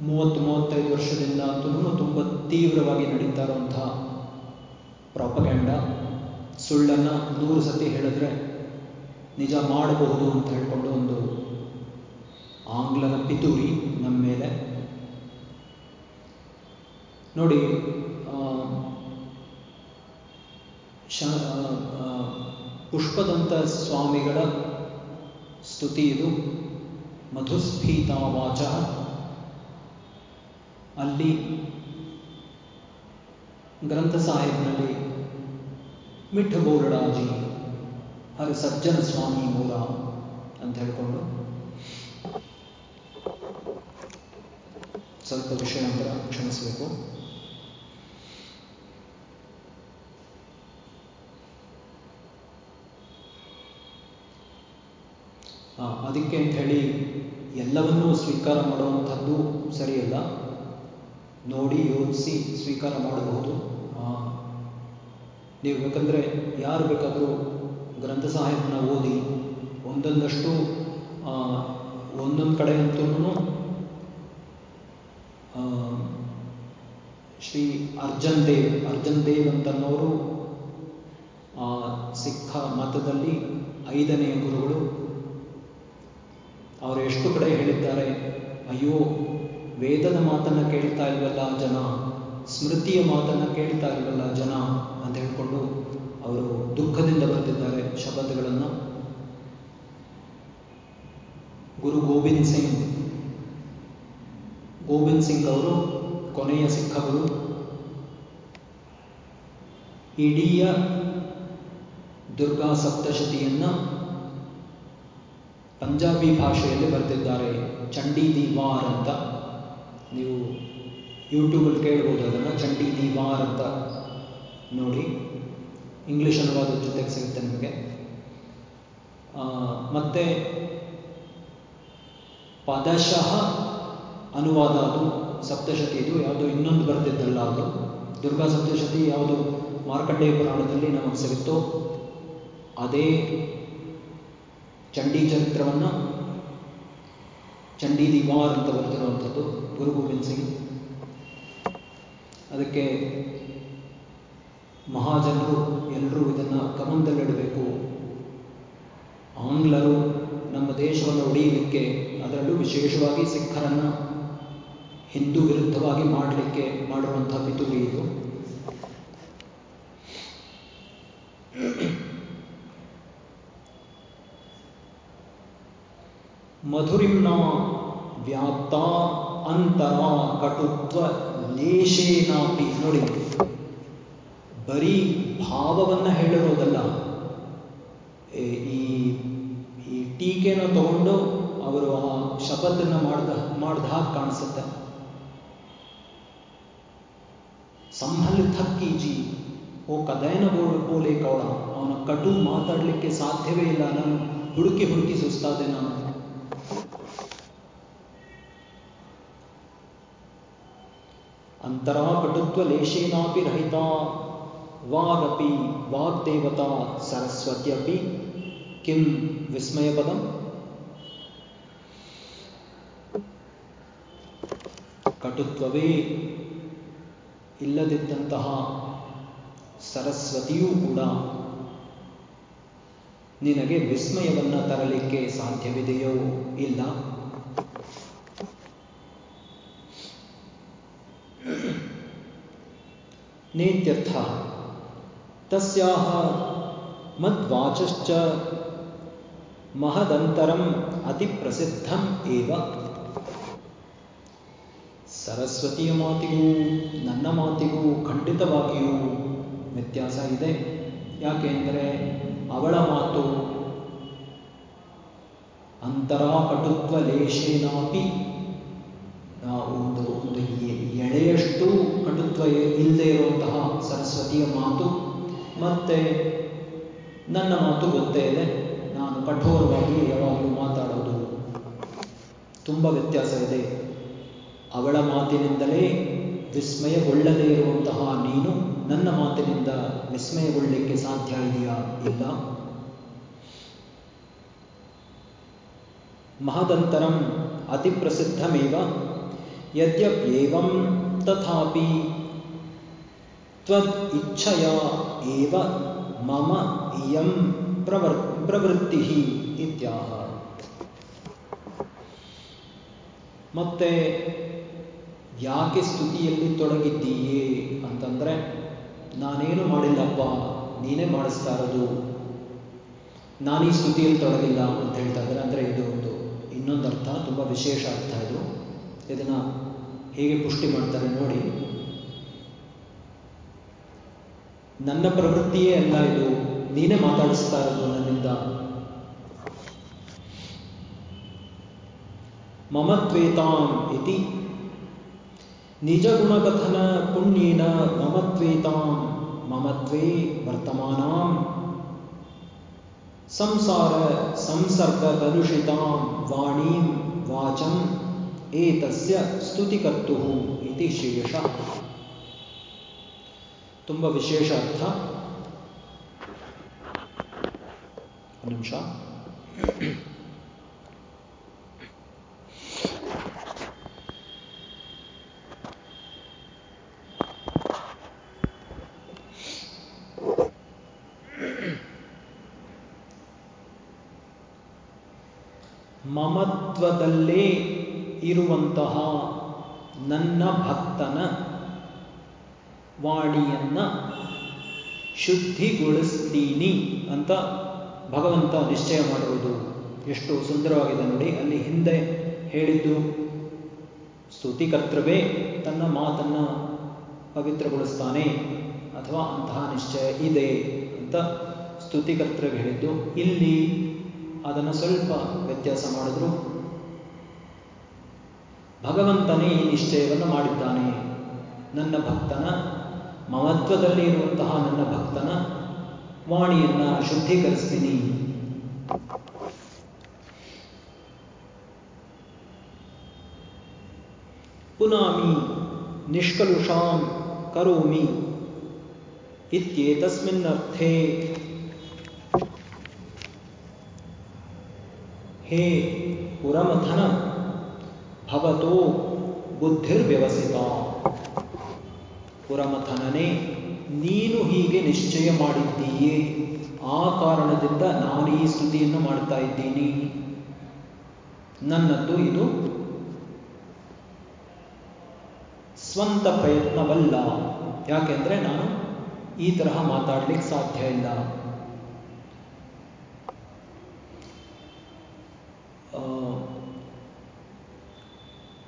ಮೂವತ್ತು, ಮೂವತ್ತೈದು ವರ್ಷದಿಂದ ಅಂತೂ ತುಂಬ ತೀವ್ರವಾಗಿ ನಡೀತಾ ಇರುವಂತಹ ಪ್ರಾಪಗ್ಯಾಂಡ ಸುಳ್ಳನ್ನು ನೂರು ಸತಿ ಹೇಳಿದ್ರೆ ನಿಜ ಮಾಡಬಹುದು ಅಂತ ಹೇಳಿಕೊಂಡು ಒಂದು ಆಂಗ್ಲರ ಪಿತೂರಿ ನಮ್ಮ ಮೇಲೆ. ನೋಡಿ ಪುಷ್ಪದಂತ ಸ್ವಾಮಿಗಳ ಸ್ತುತಿ ಇದು. ಮಧುಸ್ಫೀತ ವಾಚ ಅಲ್ಲಿ ಗ್ರಂಥ ಸಾಹಿಬ್ನಲ್ಲಿ ಮಿಠ ಬೋರಡಾಜಿ ಹರಿ ಸಜ್ಜನ ಸ್ವಾಮಿ ಮೂಲ ಅಂತ ಹೇಳ್ಕೊಂಡು ಸ್ವಲ್ಪ ವಿಷಯಾಂತರ ಕ್ಷಮಿಸಬೇಕು. ಅಂತ ಹೇಳಿ ಎಲ್ಲವನ್ನೂ ಸ್ವೀಕಾರ ಮಾಡುವಂಥದ್ದು ಸರಿಯಲ್ಲ. ನೋಡಿ, ಯೋಚಿಸಿ ಸ್ವೀಕಾರ ಮಾಡಬಹುದು. ನೀವು ಬೇಕಂದರೆ ಯಾರು ಬೇಕಾದರೂ ಗ್ರಂಥ ಸಾಹಿತ್ಯನ ಓದಿ ಒಂದೊಂದಷ್ಟು ಒಂದೊಂದು ಕಡೆ ಅಂತೂ ಶ್ರೀ ಅರ್ಜನ್ ದೇವ್ ಅರ್ಜನ್ ದೇವ್ ಅಂತನ್ನೋರು ಸಿಖ್ಖ ಮತದಲ್ಲಿ ಐದನೆಯ ಗುರುಗಳು ಅವರು ಎಷ್ಟು ಕಡೆ ಹೇಳಿದ್ದಾರೆ, ಅಯ್ಯೋ, ವೇದದ ಮಾತನ್ನು ಕೇಳ್ತಾ ಇಲ್ವಲ್ಲ ಜನ, ಸ್ಮೃತಿಯ ಮಾತನ್ನು ಕೇಳ್ತಾ ಇಲ್ವಲ್ಲ ಜನ ಅಂತ ಹೇಳಿಕೊಂಡು ಅವರು ದುಃಖದಿಂದ ಬರೆದಿದ್ದಾರೆ ಶಬ್ದಗಳನ್ನು ಗುರು ಗೋವಿಂದ್ ಸಿಂಗ್ ಗೋವಿಂದ್ ಸಿಂಗ್ ಅವರು ಕೊನೆಯ ಸಿಖ ಗುರು ಇಡೀ ದುರ್ಗಾ ಸಪ್ತಶತಿಯನ್ನ ಪಂಜಾಬಿ ಭಾಷೆಯಲ್ಲಿ ಬರೆದಿದ್ದಾರೆ, ಚಂಡಿ ದಿವಾರ್ ಅಂತ. ನೀವು ಯೂಟ್ಯೂಬಲ್ಲಿ ಕೇಳ್ಬೋದು ಅದನ್ನು, ಚಂಡಿ ದಿವಾರ್ ಅಂತ. ನೋಡಿ ಇಂಗ್ಲೀಷ್ ಅನುವಾದದ ಜೊತೆಗೆ ಸಿಗುತ್ತೆ ನಿಮಗೆ. ಮತ್ತೆ ಪದಶಃ ಅನುವಾದ ಅದು, ಸಪ್ತಶತಿ ಇದು, ಯಾವುದೋ ಇನ್ನೊಂದು ಬರೆದಿದ್ದಲ್ಲ ಅದು. ದುರ್ಗಾ ಸಪ್ತಶತಿ ಯಾವುದು ಮಾರ್ಕಂಡೇಯ ಪುರಾಣದಲ್ಲಿ ನಮಗೆ ಸಿಗುತ್ತೋ, ಅದೇ ಚಂಡಿ ಚರಿತ್ರವನ್ನು ಚಂಡಿ ದಿವಾರ್ ಅಂತ ಬರೆದಿರುವಂಥದ್ದು ಗುರು ಗೋವಿಂದ್ ಸಿಂಗ್. ಅದಕ್ಕೆ ಮಹಾಜನರು ಎಲ್ಲರೂ ಇದನ್ನು ಗಮನದಲ್ಲಿಡಬೇಕು ಆಂಗ್ಲರು ನಮ್ಮ ದೇಶವನ್ನು ಒಡೆಯಲಿಕ್ಕೆ ಅದರಲ್ಲೂ ವಿಶೇಷವಾಗಿ ಸಿಖ್ಖರನ್ನು ಹಿಂದೂ ವಿರುದ್ಧವಾಗಿ ಮಾಡಲಿಕ್ಕೆ ಮಾಡಿರುವಂಥ ಪಿತೂರಿ ಇದು. ಮಧುರಿಮ್ನ ವ್ಯಾಪ್ತಾ ಅಂತರ ಕಟುತ್ವ ಲೇಷೇನಾಪಿ ನೋಡಿ, ಬರೀ ಭಾವವನ್ನ ಹೇಳಿರೋದಲ್ಲ ಈ ಈ ಟೀಕೆನ ತಗೊಂಡು ಅವರು ಆ ಶಪಥನ ಮಾಡ್ದ ಮಾಡ್ದ ಹಾಗೆ ಕಾಣಿಸುತ್ತೆ. ಸಂಭಲ್ ಥಕ್ಕೀಜಿ ಓ ಕದಯನ ಬೋಲೆ ಕೌಳ, ಅವನ ಕಟು ಮಾತಾಡಲಿಕ್ಕೆ ಸಾಧ್ಯವೇ ಇಲ್ಲ, ನಾನು ಹುಡುಕಿ ಹುಡುಕಿ ಸುಸ್ತಾದೆ ನಾನು. ರಹಿತ ವಾಗಪಿ ವಾಗ್ದೇವತಾ ಸರಸ್ವತ್ಯಪಿ ಕಿಂ ವಿಸ್ಮಯಪದಂ ಕಟುತ್ವವೇ ಇಲ್ಲದಿದ್ದಂತಹ ಸರಸ್ವತಿಯೂ ಕೂಡ। ನಿನಗೆ ವಿಸ್ಮಯವನ್ನು ತರಲಿಕ್ಕೆ ಸಾಧ್ಯವಿದೆಯೋ ಇಲ್ಲ? ನೇತ್ಯರ್ಥ. ಮದ್ವಾಚಶ್ಚ ಮಹದಂತರಂ ಅತಿ ಪ್ರಸಿದ್ಧಂ ಏವ. ಸರಸ್ವತಿಯ ಮಾತಿಗೂ ನನ್ನ ಮಾತಿಗೂ ಖಂಡಿತವಾಗಿಯೂ ವ್ಯತ್ಯಾಸ ಇದೆ. ಯಾಕೆಂದರೆ ಅವಳ ಮಾತು ಅಂತರಾಪಟುತ್ವ ಲೇಶೇನಾಪಿ. ಒಂದು ಇಲ್ಲದೆ ಇರುವಂತಹ ಸರಸ್ವತಿಯ ಮಾತು, ಮತ್ತೆ ನನ್ನ ಮಾತು ಗೊತ್ತೇ ಇದೆ. ನಾನು ಕಠೋರವಾಗಿ ಯಾವಾಗಲೂ ಮಾತಾಡೋದು ತುಂಬ ವ್ಯತ್ಯಾಸ ಇದೆ. ಅವಳ ಮಾತಿನಿಂದಲೇ ವಿಸ್ಮಯಗೊಳ್ಳದೇ ಇರುವಂತಹ ನೀನು ನನ್ನ ಮಾತಿನಿಂದ ವಿಸ್ಮಯಗೊಳ್ಳಲಿಕ್ಕೆ ಸಾಧ್ಯ ಇದೆಯಾ? ಇಲ್ಲ. ಮಹದಂತರಂ ಅತಿ ಪ್ರಸಿದ್ಧಮೇವ ಯದ್ಯಪ್ಯೇವಂ ತಥಾಪಿ ತ್ವದ್ ಇಚ್ಛಯ ಏವ ಮಮ ಇಯಂ प्रवर् ಪ್ರವೃತ್ತಿ ಇತ್ಯಾಹ. ಮತ್ತೆ ಯಾಕೆ ಸ್ತುತಿಯಲ್ಲಿ ತೊಡಗಿದ್ದೀಯೇ ಅಂತಂದರೆ, ನಾನೇನು ಮಾಡಿಲ್ಲಪ್ಪ, ನೀನೇ ಮಾಡಿಸ್ತಾ ಇರೋದು. ನಾನೀ ಸ್ತುತಿಯಲ್ಲಿ ತೊಡಗಿಲ್ಲ ಅಂತ ಹೇಳ್ತಾ ಇದ್ದಾರೆ. ಅಂದರೆ ಇದು ಒಂದು ಇನ್ನೊಂದು ಅರ್ಥ ತುಂಬ ವಿಶೇಷ ಅರ್ಥ ಇದು. ಇದನ್ನು ಹೇಗೆ ಪುಷ್ಟಿ ಮಾಡ್ತಾರೆ ನೋಡಿ. ನನ್ನ ಪ್ರವೃತ್ತಿಯೇ ಅಲ್ಲ ಇದು ನೀನೇ ಮಾತಾಡಿಸ್ತಾ ಇರೋದು ನನ್ನಿಂದ ಮಮತ್ವೇತಾಂ ಇತಿ ನಿಜಗುಣಕಥನ ಪುಣ್ಯೇನ ಮಮತ್ವೇತಾಂ ಮಮತ್ವೇ ವರ್ತಮಾನಾಂ ಸಂಸಾರ ಸಂಸರ್ಗ ಕಲುಷಿತಾಂ ವಾಣೀಂ ವಾಚಂ ಏತಸ್ಯ ಸ್ತುತಿಕರ್ತು ಇತಿ ಶೇಷ ತುಂಬ ವಿಶೇಷ ಅರ್ಥ ನಿಮಿಷ. ಮಮತ್ವದಲ್ಲೇ ಇರುವಂತಹ ನನ್ನ ಭಕ್ತನ ವಾಣಿಯನ್ನ ಶುದ್ಧಿಗೊಳಿಸ್ತೀನಿ ಅಂತ ಭಗವಂತ ನಿಶ್ಚಯ ಮಾಡುವುದು ಎಷ್ಟು ಸುಂದರವಾಗಿದೆ ನೋಡಿ, ಅಲ್ಲಿ ಹಿಂದೆ ಹೇಳಿದ್ದು ಸ್ತುತಿಕರ್ತೃವೇ ತನ್ನ ಮಾತನ್ನ ಪವಿತ್ರಗೊಳಿಸ್ತಾನೆ ಅಥವಾ ಅಂತಹ ನಿಶ್ಚಯ ಇದೆ ಅಂತ ಸ್ತುತಿಕರ್ತೃಗೆ ಹೇಳಿದ್ದು. ಇಲ್ಲಿ ಅದನ್ನು ಸ್ವಲ್ಪ ವ್ಯತ್ಯಾಸ ಮಾಡಿದ್ರು. ಭಗವಂತನೇ ಈ ನಿಶ್ಚಯವನ್ನು ಮಾಡಿದ್ದಾನೆ. ನನ್ನ ಭಕ್ತನ ಮಮತ್ವದಲ್ಲಿ ಇರುವಂತಹ ನನ್ನ ಭಕ್ತನ ವಾಣಿಯನ್ನ ಶುದ್ಧೀಕರಿಸ್ತೀನಿ. ಪುನಾಮಿ ನಿಷ್ಕಲುಷಾಂ ಕರೋಮಿ ಇತ್ಯೇತಸ್ಮಿನ್ನರ್ಥೇ. ಹೇ ಪುರಮಥನ ಭವತೋ ಬುದ್ಧಿರ್ವ್ಯವಸಿತ ಪುರಮಥನನೇ, ನೀನು ಹೀಗೆ ನಿಶ್ಚಯ ಮಾಡಿದ್ದೀಯೇ. ಆ ಕಾರಣದಿಂದ ನಾನು ಈ ಸ್ತುತಿಯನ್ನು ಮಾಡ್ತಾ ಇದ್ದೀನಿ. ನನ್ನದ್ದು ಇದು ಸ್ವಂತ ಪ್ರಯತ್ನವಲ್ಲ. ಯಾಕೆಂದ್ರೆ ನಾನು ಈ ತರಹ ಮಾತಾಡ್ಲಿಕ್ಕೆ ಸಾಧ್ಯ ಇಲ್ಲ.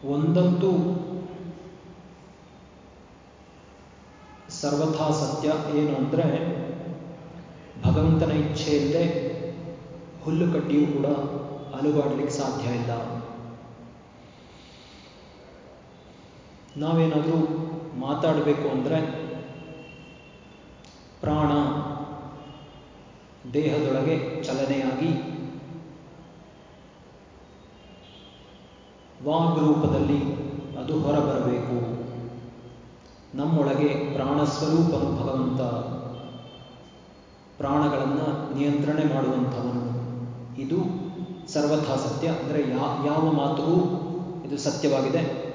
ಒಂದಂತೂ ಸರ್ವಥಾ ಸತ್ಯ ಏನು ಅಂದರೆ ಭಗವಂತನ ಇಚ್ಛೆ ಇಲ್ಲದೆ ಹುಲ್ಲು ಕಡ್ಡಿಯೂ ಕೂಡ ಅಲುಗಾಡ್ಲಿಕ್ಕೆ ಸಾಧ್ಯ ಇಲ್ಲ. ನಾವೇನಾದರೂ ಮಾತಾಡಬೇಕು ಅಂದರೆ ಪ್ರಾಣ ದೇಹದೊಳಗೆ ಚಲನೆಯಾಗಿ ವಾಗ್ರೂಪದಲ್ಲಿ ಅದು ಹೊರಬರಬೇಕು. ನಮ್ಮೊಳಗೆ ಪ್ರಾಣಸ್ವರೂಪನು ಭಗವಂತ ಪ್ರಾಣಗಳನ್ನು ನಿಯಂತ್ರಣೆ ಮಾಡುವಂಥವನು. ಇದು ಸರ್ವಥಾ ಸತ್ಯ. ಅಂದರೆ ಯಾವ ಮಾತು ಇದು ಸತ್ಯವಾಗಿದೆ.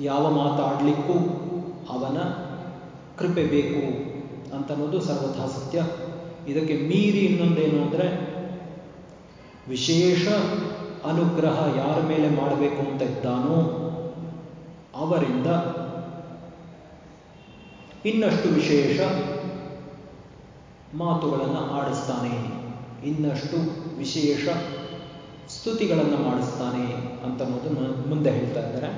ಯಾವ ಮಾತಾಡಲಿಕ್ಕೂ ಅವನ ಕೃಪೆ ಬೇಕು ಅಂತನ್ನೋದು ಸರ್ವಥಾ ಸತ್ಯ. ಇದಕ್ಕೆ ಮೀರಿ ಇನ್ನೊಂದೇನು ಅಂದರೆ ವಿಶೇಷ ಅನುಗ್ರಹ ಯಾರ ಮೇಲೆ ಮಾಡಬೇಕು ಅಂತ ಇದ್ದಾನೋ ಅವರಿಂದ ಇನ್ನಷ್ಟು ವಿಶೇಷ ಮಾತುಗಳನ್ನು ಆಡಿಸ್ತಾನೆ, ಇನ್ನಷ್ಟು ವಿಶೇಷ ಸ್ತುತಿಗಳನ್ನು ಮಾಡಿಸ್ತಾನೆ ಅಂತ ಮೊದಲು ಮುಂದೆ ಹೇಳ್ತಾ ಇದ್ದಾರೆ.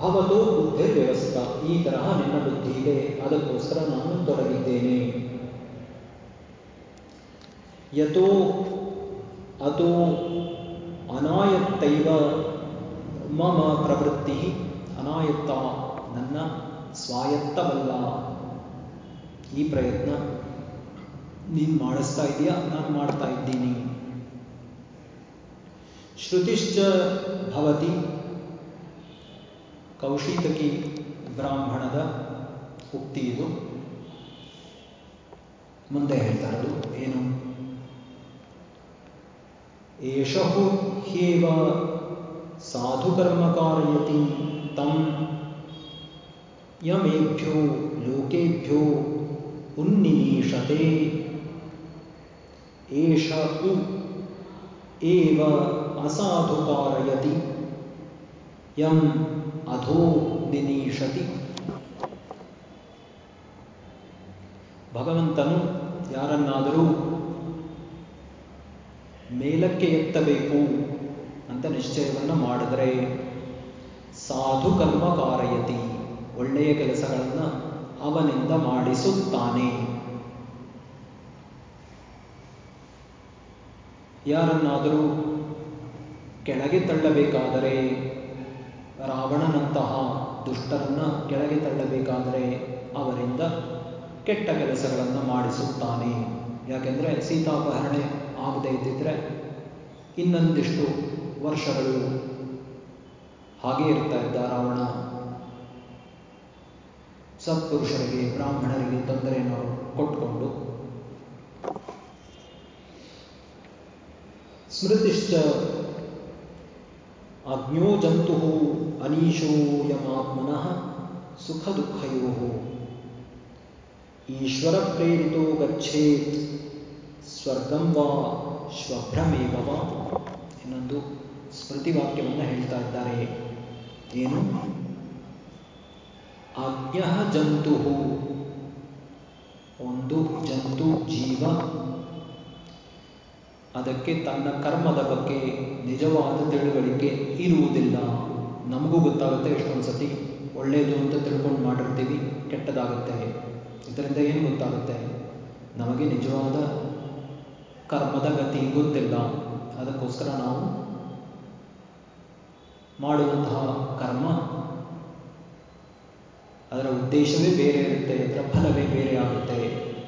ಭವತೋ ಬುದ್ಧಿ ವ್ಯವಸ್ಥಾ ಈ ತರಹ ನಿನ್ನ ಬುದ್ಧಿ ಇದೆ ಅದಕ್ಕೋಸ್ಕರ ನಾನು ತೊಡಗಿದ್ದೇನೆ. ಯತೋ ಅಥೋ ಅನಾಯತ್ತೈವ ಮಮ ಪ್ರವೃತ್ತಿ ಅನಾಯತ್ತ ನನ್ನ ಸ್ವಾಯತ್ತವಲ್ಲ ಈ ಪ್ರಯತ್ನ ನೀನು ಮಾಡಿಸ್ತಾ ಇದೆಯಾ ನಾನು ಮಾಡ್ತಾ ಇದ್ದೀನಿ. ಶ್ರುತಿಶ್ಚ ಭವತಿ ಕೌಶಿತಕಿ ಬ್ರಾಹ್ಮಣದ ಉಕ್ತಿ ಇದು. ಮುಂದೆ ಹೇಳ್ತಾರದು ಏನು? ಏಷಹು ಹ್ಯೇವ ಸಾಧುಕರ್ಮ ಕಾರಯತಿ ತಂ ಯಮೇಭ್ಯೋ ಲೋಕೇಭ್ಯೋ ಉನ್ನಿನೀಷತೆ ಏಷ ಉ ಏವ ಅಸಾಧು ಕಾರಯತಿ ಯಂ ಅಧೋ ನಿನೀಷತಿ ಭಗವಂತನು ಯಾರನ್ನಾದರೂ ಮೇಲಕ್ಕೆ ಎತ್ತಬೇಕು ಅಂತ ನಿಶ್ಚಯವನ್ನು ಮಾಡಿದರೆ ಸಾಧು ಕರ್ಮ ಕಾರಯತಿ ಒಳ್ಳೆಯ ಕೆಲಸಗಳನ್ನು ಅವನಿಂದ ಮಾಡಿಸುತ್ತಾನೆ. ಯಾರನ್ನಾದರೂ ಕೆಳಗೆ ತಳ್ಳಬೇಕಾದರೆ ರಾವಣನಂತಹ ದುಷ್ಟರನ್ನ ಕೆಳಗೆ ತಳ್ಳಬೇಕಾದರೆ ಅವರಿಂದ ಕೆಟ್ಟ ಕೆಲಸಗಳನ್ನು ಮಾಡಿಸುತ್ತಾನೆ. ಯಾಕೆಂದರೆ ಸೀತಾಪಹರಣೆ ಆಗದೇ ಇದ್ದಿದ್ರೆ ಇನ್ನೊಂದಿಷ್ಟು ವರ್ಷಗಳು ಹಾಗೇ ಇರ್ತಾ ಇದ್ದ ರಾವಣ. ಸತ್ಪುರುಷರಿಗೆ, ಬ್ರಾಹ್ಮಣರಿಗೆ ತೊಂದರೆಯನ್ನು ಕೊಟ್ಕೊಂಡು ಸ್ಮೃತಿಶ್ಚ ಅಜ್ಞೋ ಜಂತು ಅನೀಶೋಯಮಾತ್ಮನಃ ಸುಖ ದುಃಖಯೋ ಈಶ್ವರ ಪ್ರೇರಿತೋ ಗಚ್ಚೇತ್ ಸ್ವರ್ಗಂ ವಾ ಶ್ವಭ್ರಮೇವ ವಾ ಇನ್ನೊಂದು ಸ್ಮೃತಿ ವಾಕ್ಯವನ್ನು ಹೇಳ್ತಾ ಇದ್ದಾರೆ. ಏನು? ಅಜ್ಞ ಜಂತು ಒಂದು ಜಂತು ಜೀವ. ಅದಕ್ಕೆ ತನ್ನ ಕರ್ಮದ ಬಗ್ಗೆ ನಿಜವಾದ ತಿಳುವಳಿಕೆ ಇರುವುದಿಲ್ಲ. ನಮಗೂ ಗೊತ್ತಾಗುತ್ತೆ ಎಷ್ಟೊಂದು ಸತಿ ಒಳ್ಳೆಯದು ಅಂತ ತಿಳ್ಕೊಂಡು ಮಾಡಿರ್ತೀವಿ, ಕೆಟ್ಟದಾಗುತ್ತೆ. ಇದರಿಂದ ಏನು ಗೊತ್ತಾಗುತ್ತೆ? ನಮಗೆ ನಿಜವಾದ ಕರ್ಮದ ಗತಿ ಗೊತ್ತಿಲ್ಲ. ಅದಕ್ಕೋಸ್ಕರ ನಾವು ಮಾಡುವಂತಹ ಕರ್ಮ, ಅದರ ಉದ್ದೇಶವೇ ಬೇರೆ ಇರುತ್ತೆ, ಅದರ ಫಲವೇ ಬೇರೆ ಆಗುತ್ತೆ.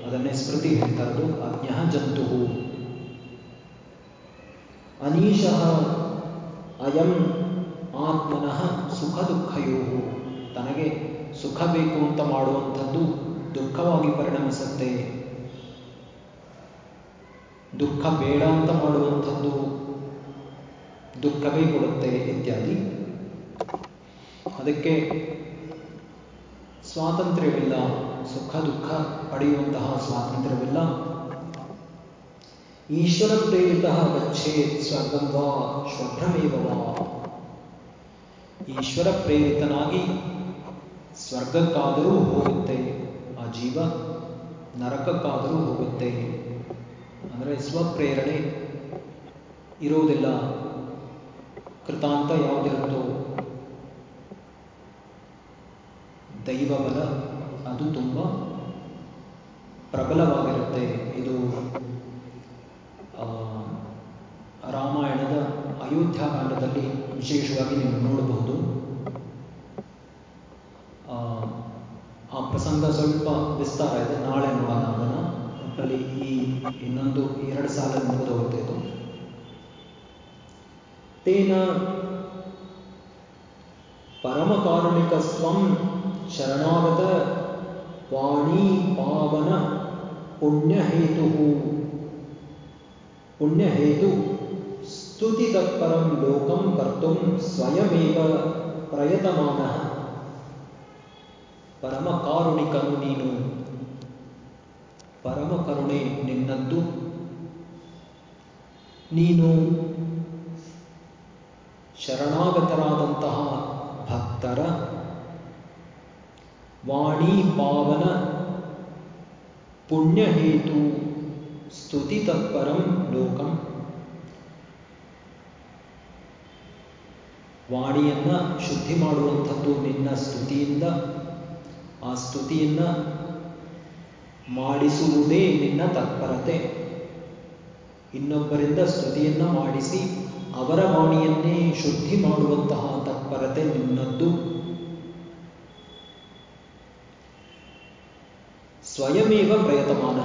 ಅದನ್ನೇ ಸ್ಮೃತಿ ಹೇಳ್ತಾ ಇರೋದು, ಅಜ್ಞ ಜಂತು. ಅನೀಶ ಅಯಂ ಆತ್ಮನಃ ಸುಖ ದುಃಖಯೋ ತನಗೆ ಸುಖ ಬೇಕು ಅಂತ ಮಾಡುವಂಥದ್ದು ದುಃಖವಾಗಿ ಪರಿಣಮಿಸುತ್ತೆ. ದುಃಖ ಬೇಡ ಅಂತ ಮಾಡುವಂಥದ್ದು ದುಃಖವೇ ಕೊಡುತ್ತೆ ಇತ್ಯಾದಿ. ಅದಕ್ಕೆ ಸ್ವಾತಂತ್ರ್ಯವಿಲ್ಲ, ಸುಖ ದುಃಖ ಪಡೆಯುವಂತಹ ಸ್ವಾತಂತ್ರ್ಯವಿಲ್ಲ. ಈಶ್ವರ ಪ್ರೇರಿತ ಗಚ್ಚೇತ್ ಸ್ವರ್ಗಂ ವಾ ಶ್ವಭ್ರಮೇವ ಈಶ್ವರ ಪ್ರೇರಿತನಾಗಿ ಸ್ವರ್ಗಕ್ಕಾದರೂ ಹೋಗುತ್ತೆ. ಜೀವ ನರಕಕ್ಕಾದರೂ ಹೋಗುತ್ತೆ. ಅಂದರೆ ಸ್ವಪ್ರೇರಣೆ ಇರುವುದಿಲ್ಲ ಕೃತಾಂತ ಯಾವುದಿರುತ್ತೋ? ದೈವ ಬಲ ಅದು ತುಂಬ ಪ್ರಬಲವಾಗಿರುತ್ತೆ. ಇದು ರಾಮಾಯಣದ ಅಯೋಧ್ಯಾಕಾಂಡದಲ್ಲಿ ವಿಶೇಷವಾಗಿ ನೀವು ನೋಡಬಹುದು. ಆ ಪ್ರಸಂಗ ಸ್ವಲ್ಪ ವಿಸ್ತಾರ ಇದೆ. ನಾಳೆ ನೋಡೋಣ ಅದನ್ನು. ಒಟ್ಟಲ್ಲಿ ಈ ಇನ್ನೊಂದು ಎರಡು ಸಾಲ ಮುಗಿದು ಹೋಗುತ್ತೆ. ಇದು ತೇನ ಪರಮಕಾರುಣಿಕ ಸ್ವಂ ಶರಣಾಗತ ವಾಣಿ ಪಾವನ ಪುಣ್ಯಹೇತು ಪುಣ್ಯಹೇತು ಸ್ತುತಿ ತತ್ಪರಂ ಲೋಕಂ ಕರ್ತು ಸ್ವಯಮೇವ ಪ್ರಯತಮಾನ. ಪರಮ ಕಾರುಣಿಕನು ನೀನು. ಪರಮ ಕರುಣೆ ನಿನ್ನದ್ದು. ನೀನು ಶರಣಾಗತರಾದಂತಹ ಭಕ್ತರ ವಾಣಿ, ಪಾವನ ಪುಣ್ಯಹೇತು ಸ್ತುತಿ ತತ್ಪರಂ ಲೋಕಂ. ವಾಣಿಯನ್ನ ಶುದ್ಧಿ ಮಾಡುವಂಥದ್ದು ನಿನ್ನ ಸ್ತುತಿಯಿಂದ. ಆ ಸ್ತುತಿಯನ್ನ ಮಾಡಿಸುವುದೇ ನಿನ್ನ ತತ್ಪರತೆ. ಇನ್ನೊಬ್ಬರಿಂದ ಸ್ತುತಿಯನ್ನ ಮಾಡಿಸಿ ಅವರ ವಾಣಿಯನ್ನೇ ಶುದ್ಧಿ ಮಾಡುವಂತಹ ತತ್ಪರತೆ ನಿನ್ನದ್ದು. ಸ್ವಯಮೇವ ಪ್ರಯತಮಾನ,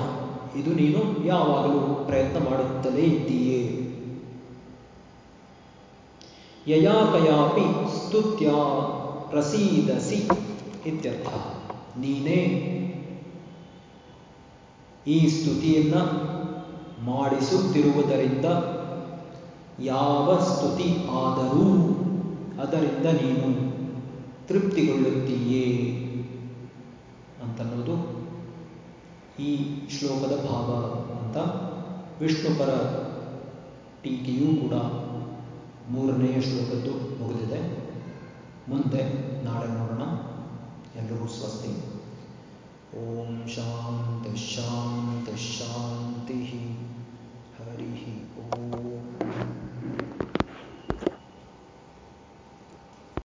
ಇದು ನೀನು ಯಾವಾಗಲೂ ಪ್ರಯತ್ನ ಮಾಡುತ್ತಲೇ ಇದ್ದೀಯೇ. ಯಯಾ ಕಯಾಪಿ ಸ್ತುತ್ಯ ಪ್ರಸೀದಸಿ ಇತ್ಯರ್ಥ. ನೀನೇ ಈ ಸ್ತುತಿಯನ್ನ ಮಾಡಿಸುತ್ತಿರುವುದರಿಂದ ಯಾವ ಸ್ತುತಿ ಆದರೂ ಅದರಿಂದ ನೀನು ತೃಪ್ತಿಗೊಳ್ಳುತ್ತೀಯೇ ಅಂತನ್ನೋದು ಈ ಶ್ಲೋಕದ ಭಾವ ಅಂತ ವಿಷ್ಣುಪರ ಟೀಕೆಯೂ ಕೂಡ ಮೂರನೆಯ ಶ್ಲೋಕದ್ದು ಮುಗಿದಿದೆ. ಮುಂದೆ ನಾಳೆ ನೋಡೋಣ. स्वस्ति ॐ शान्त शान्त शान्तिः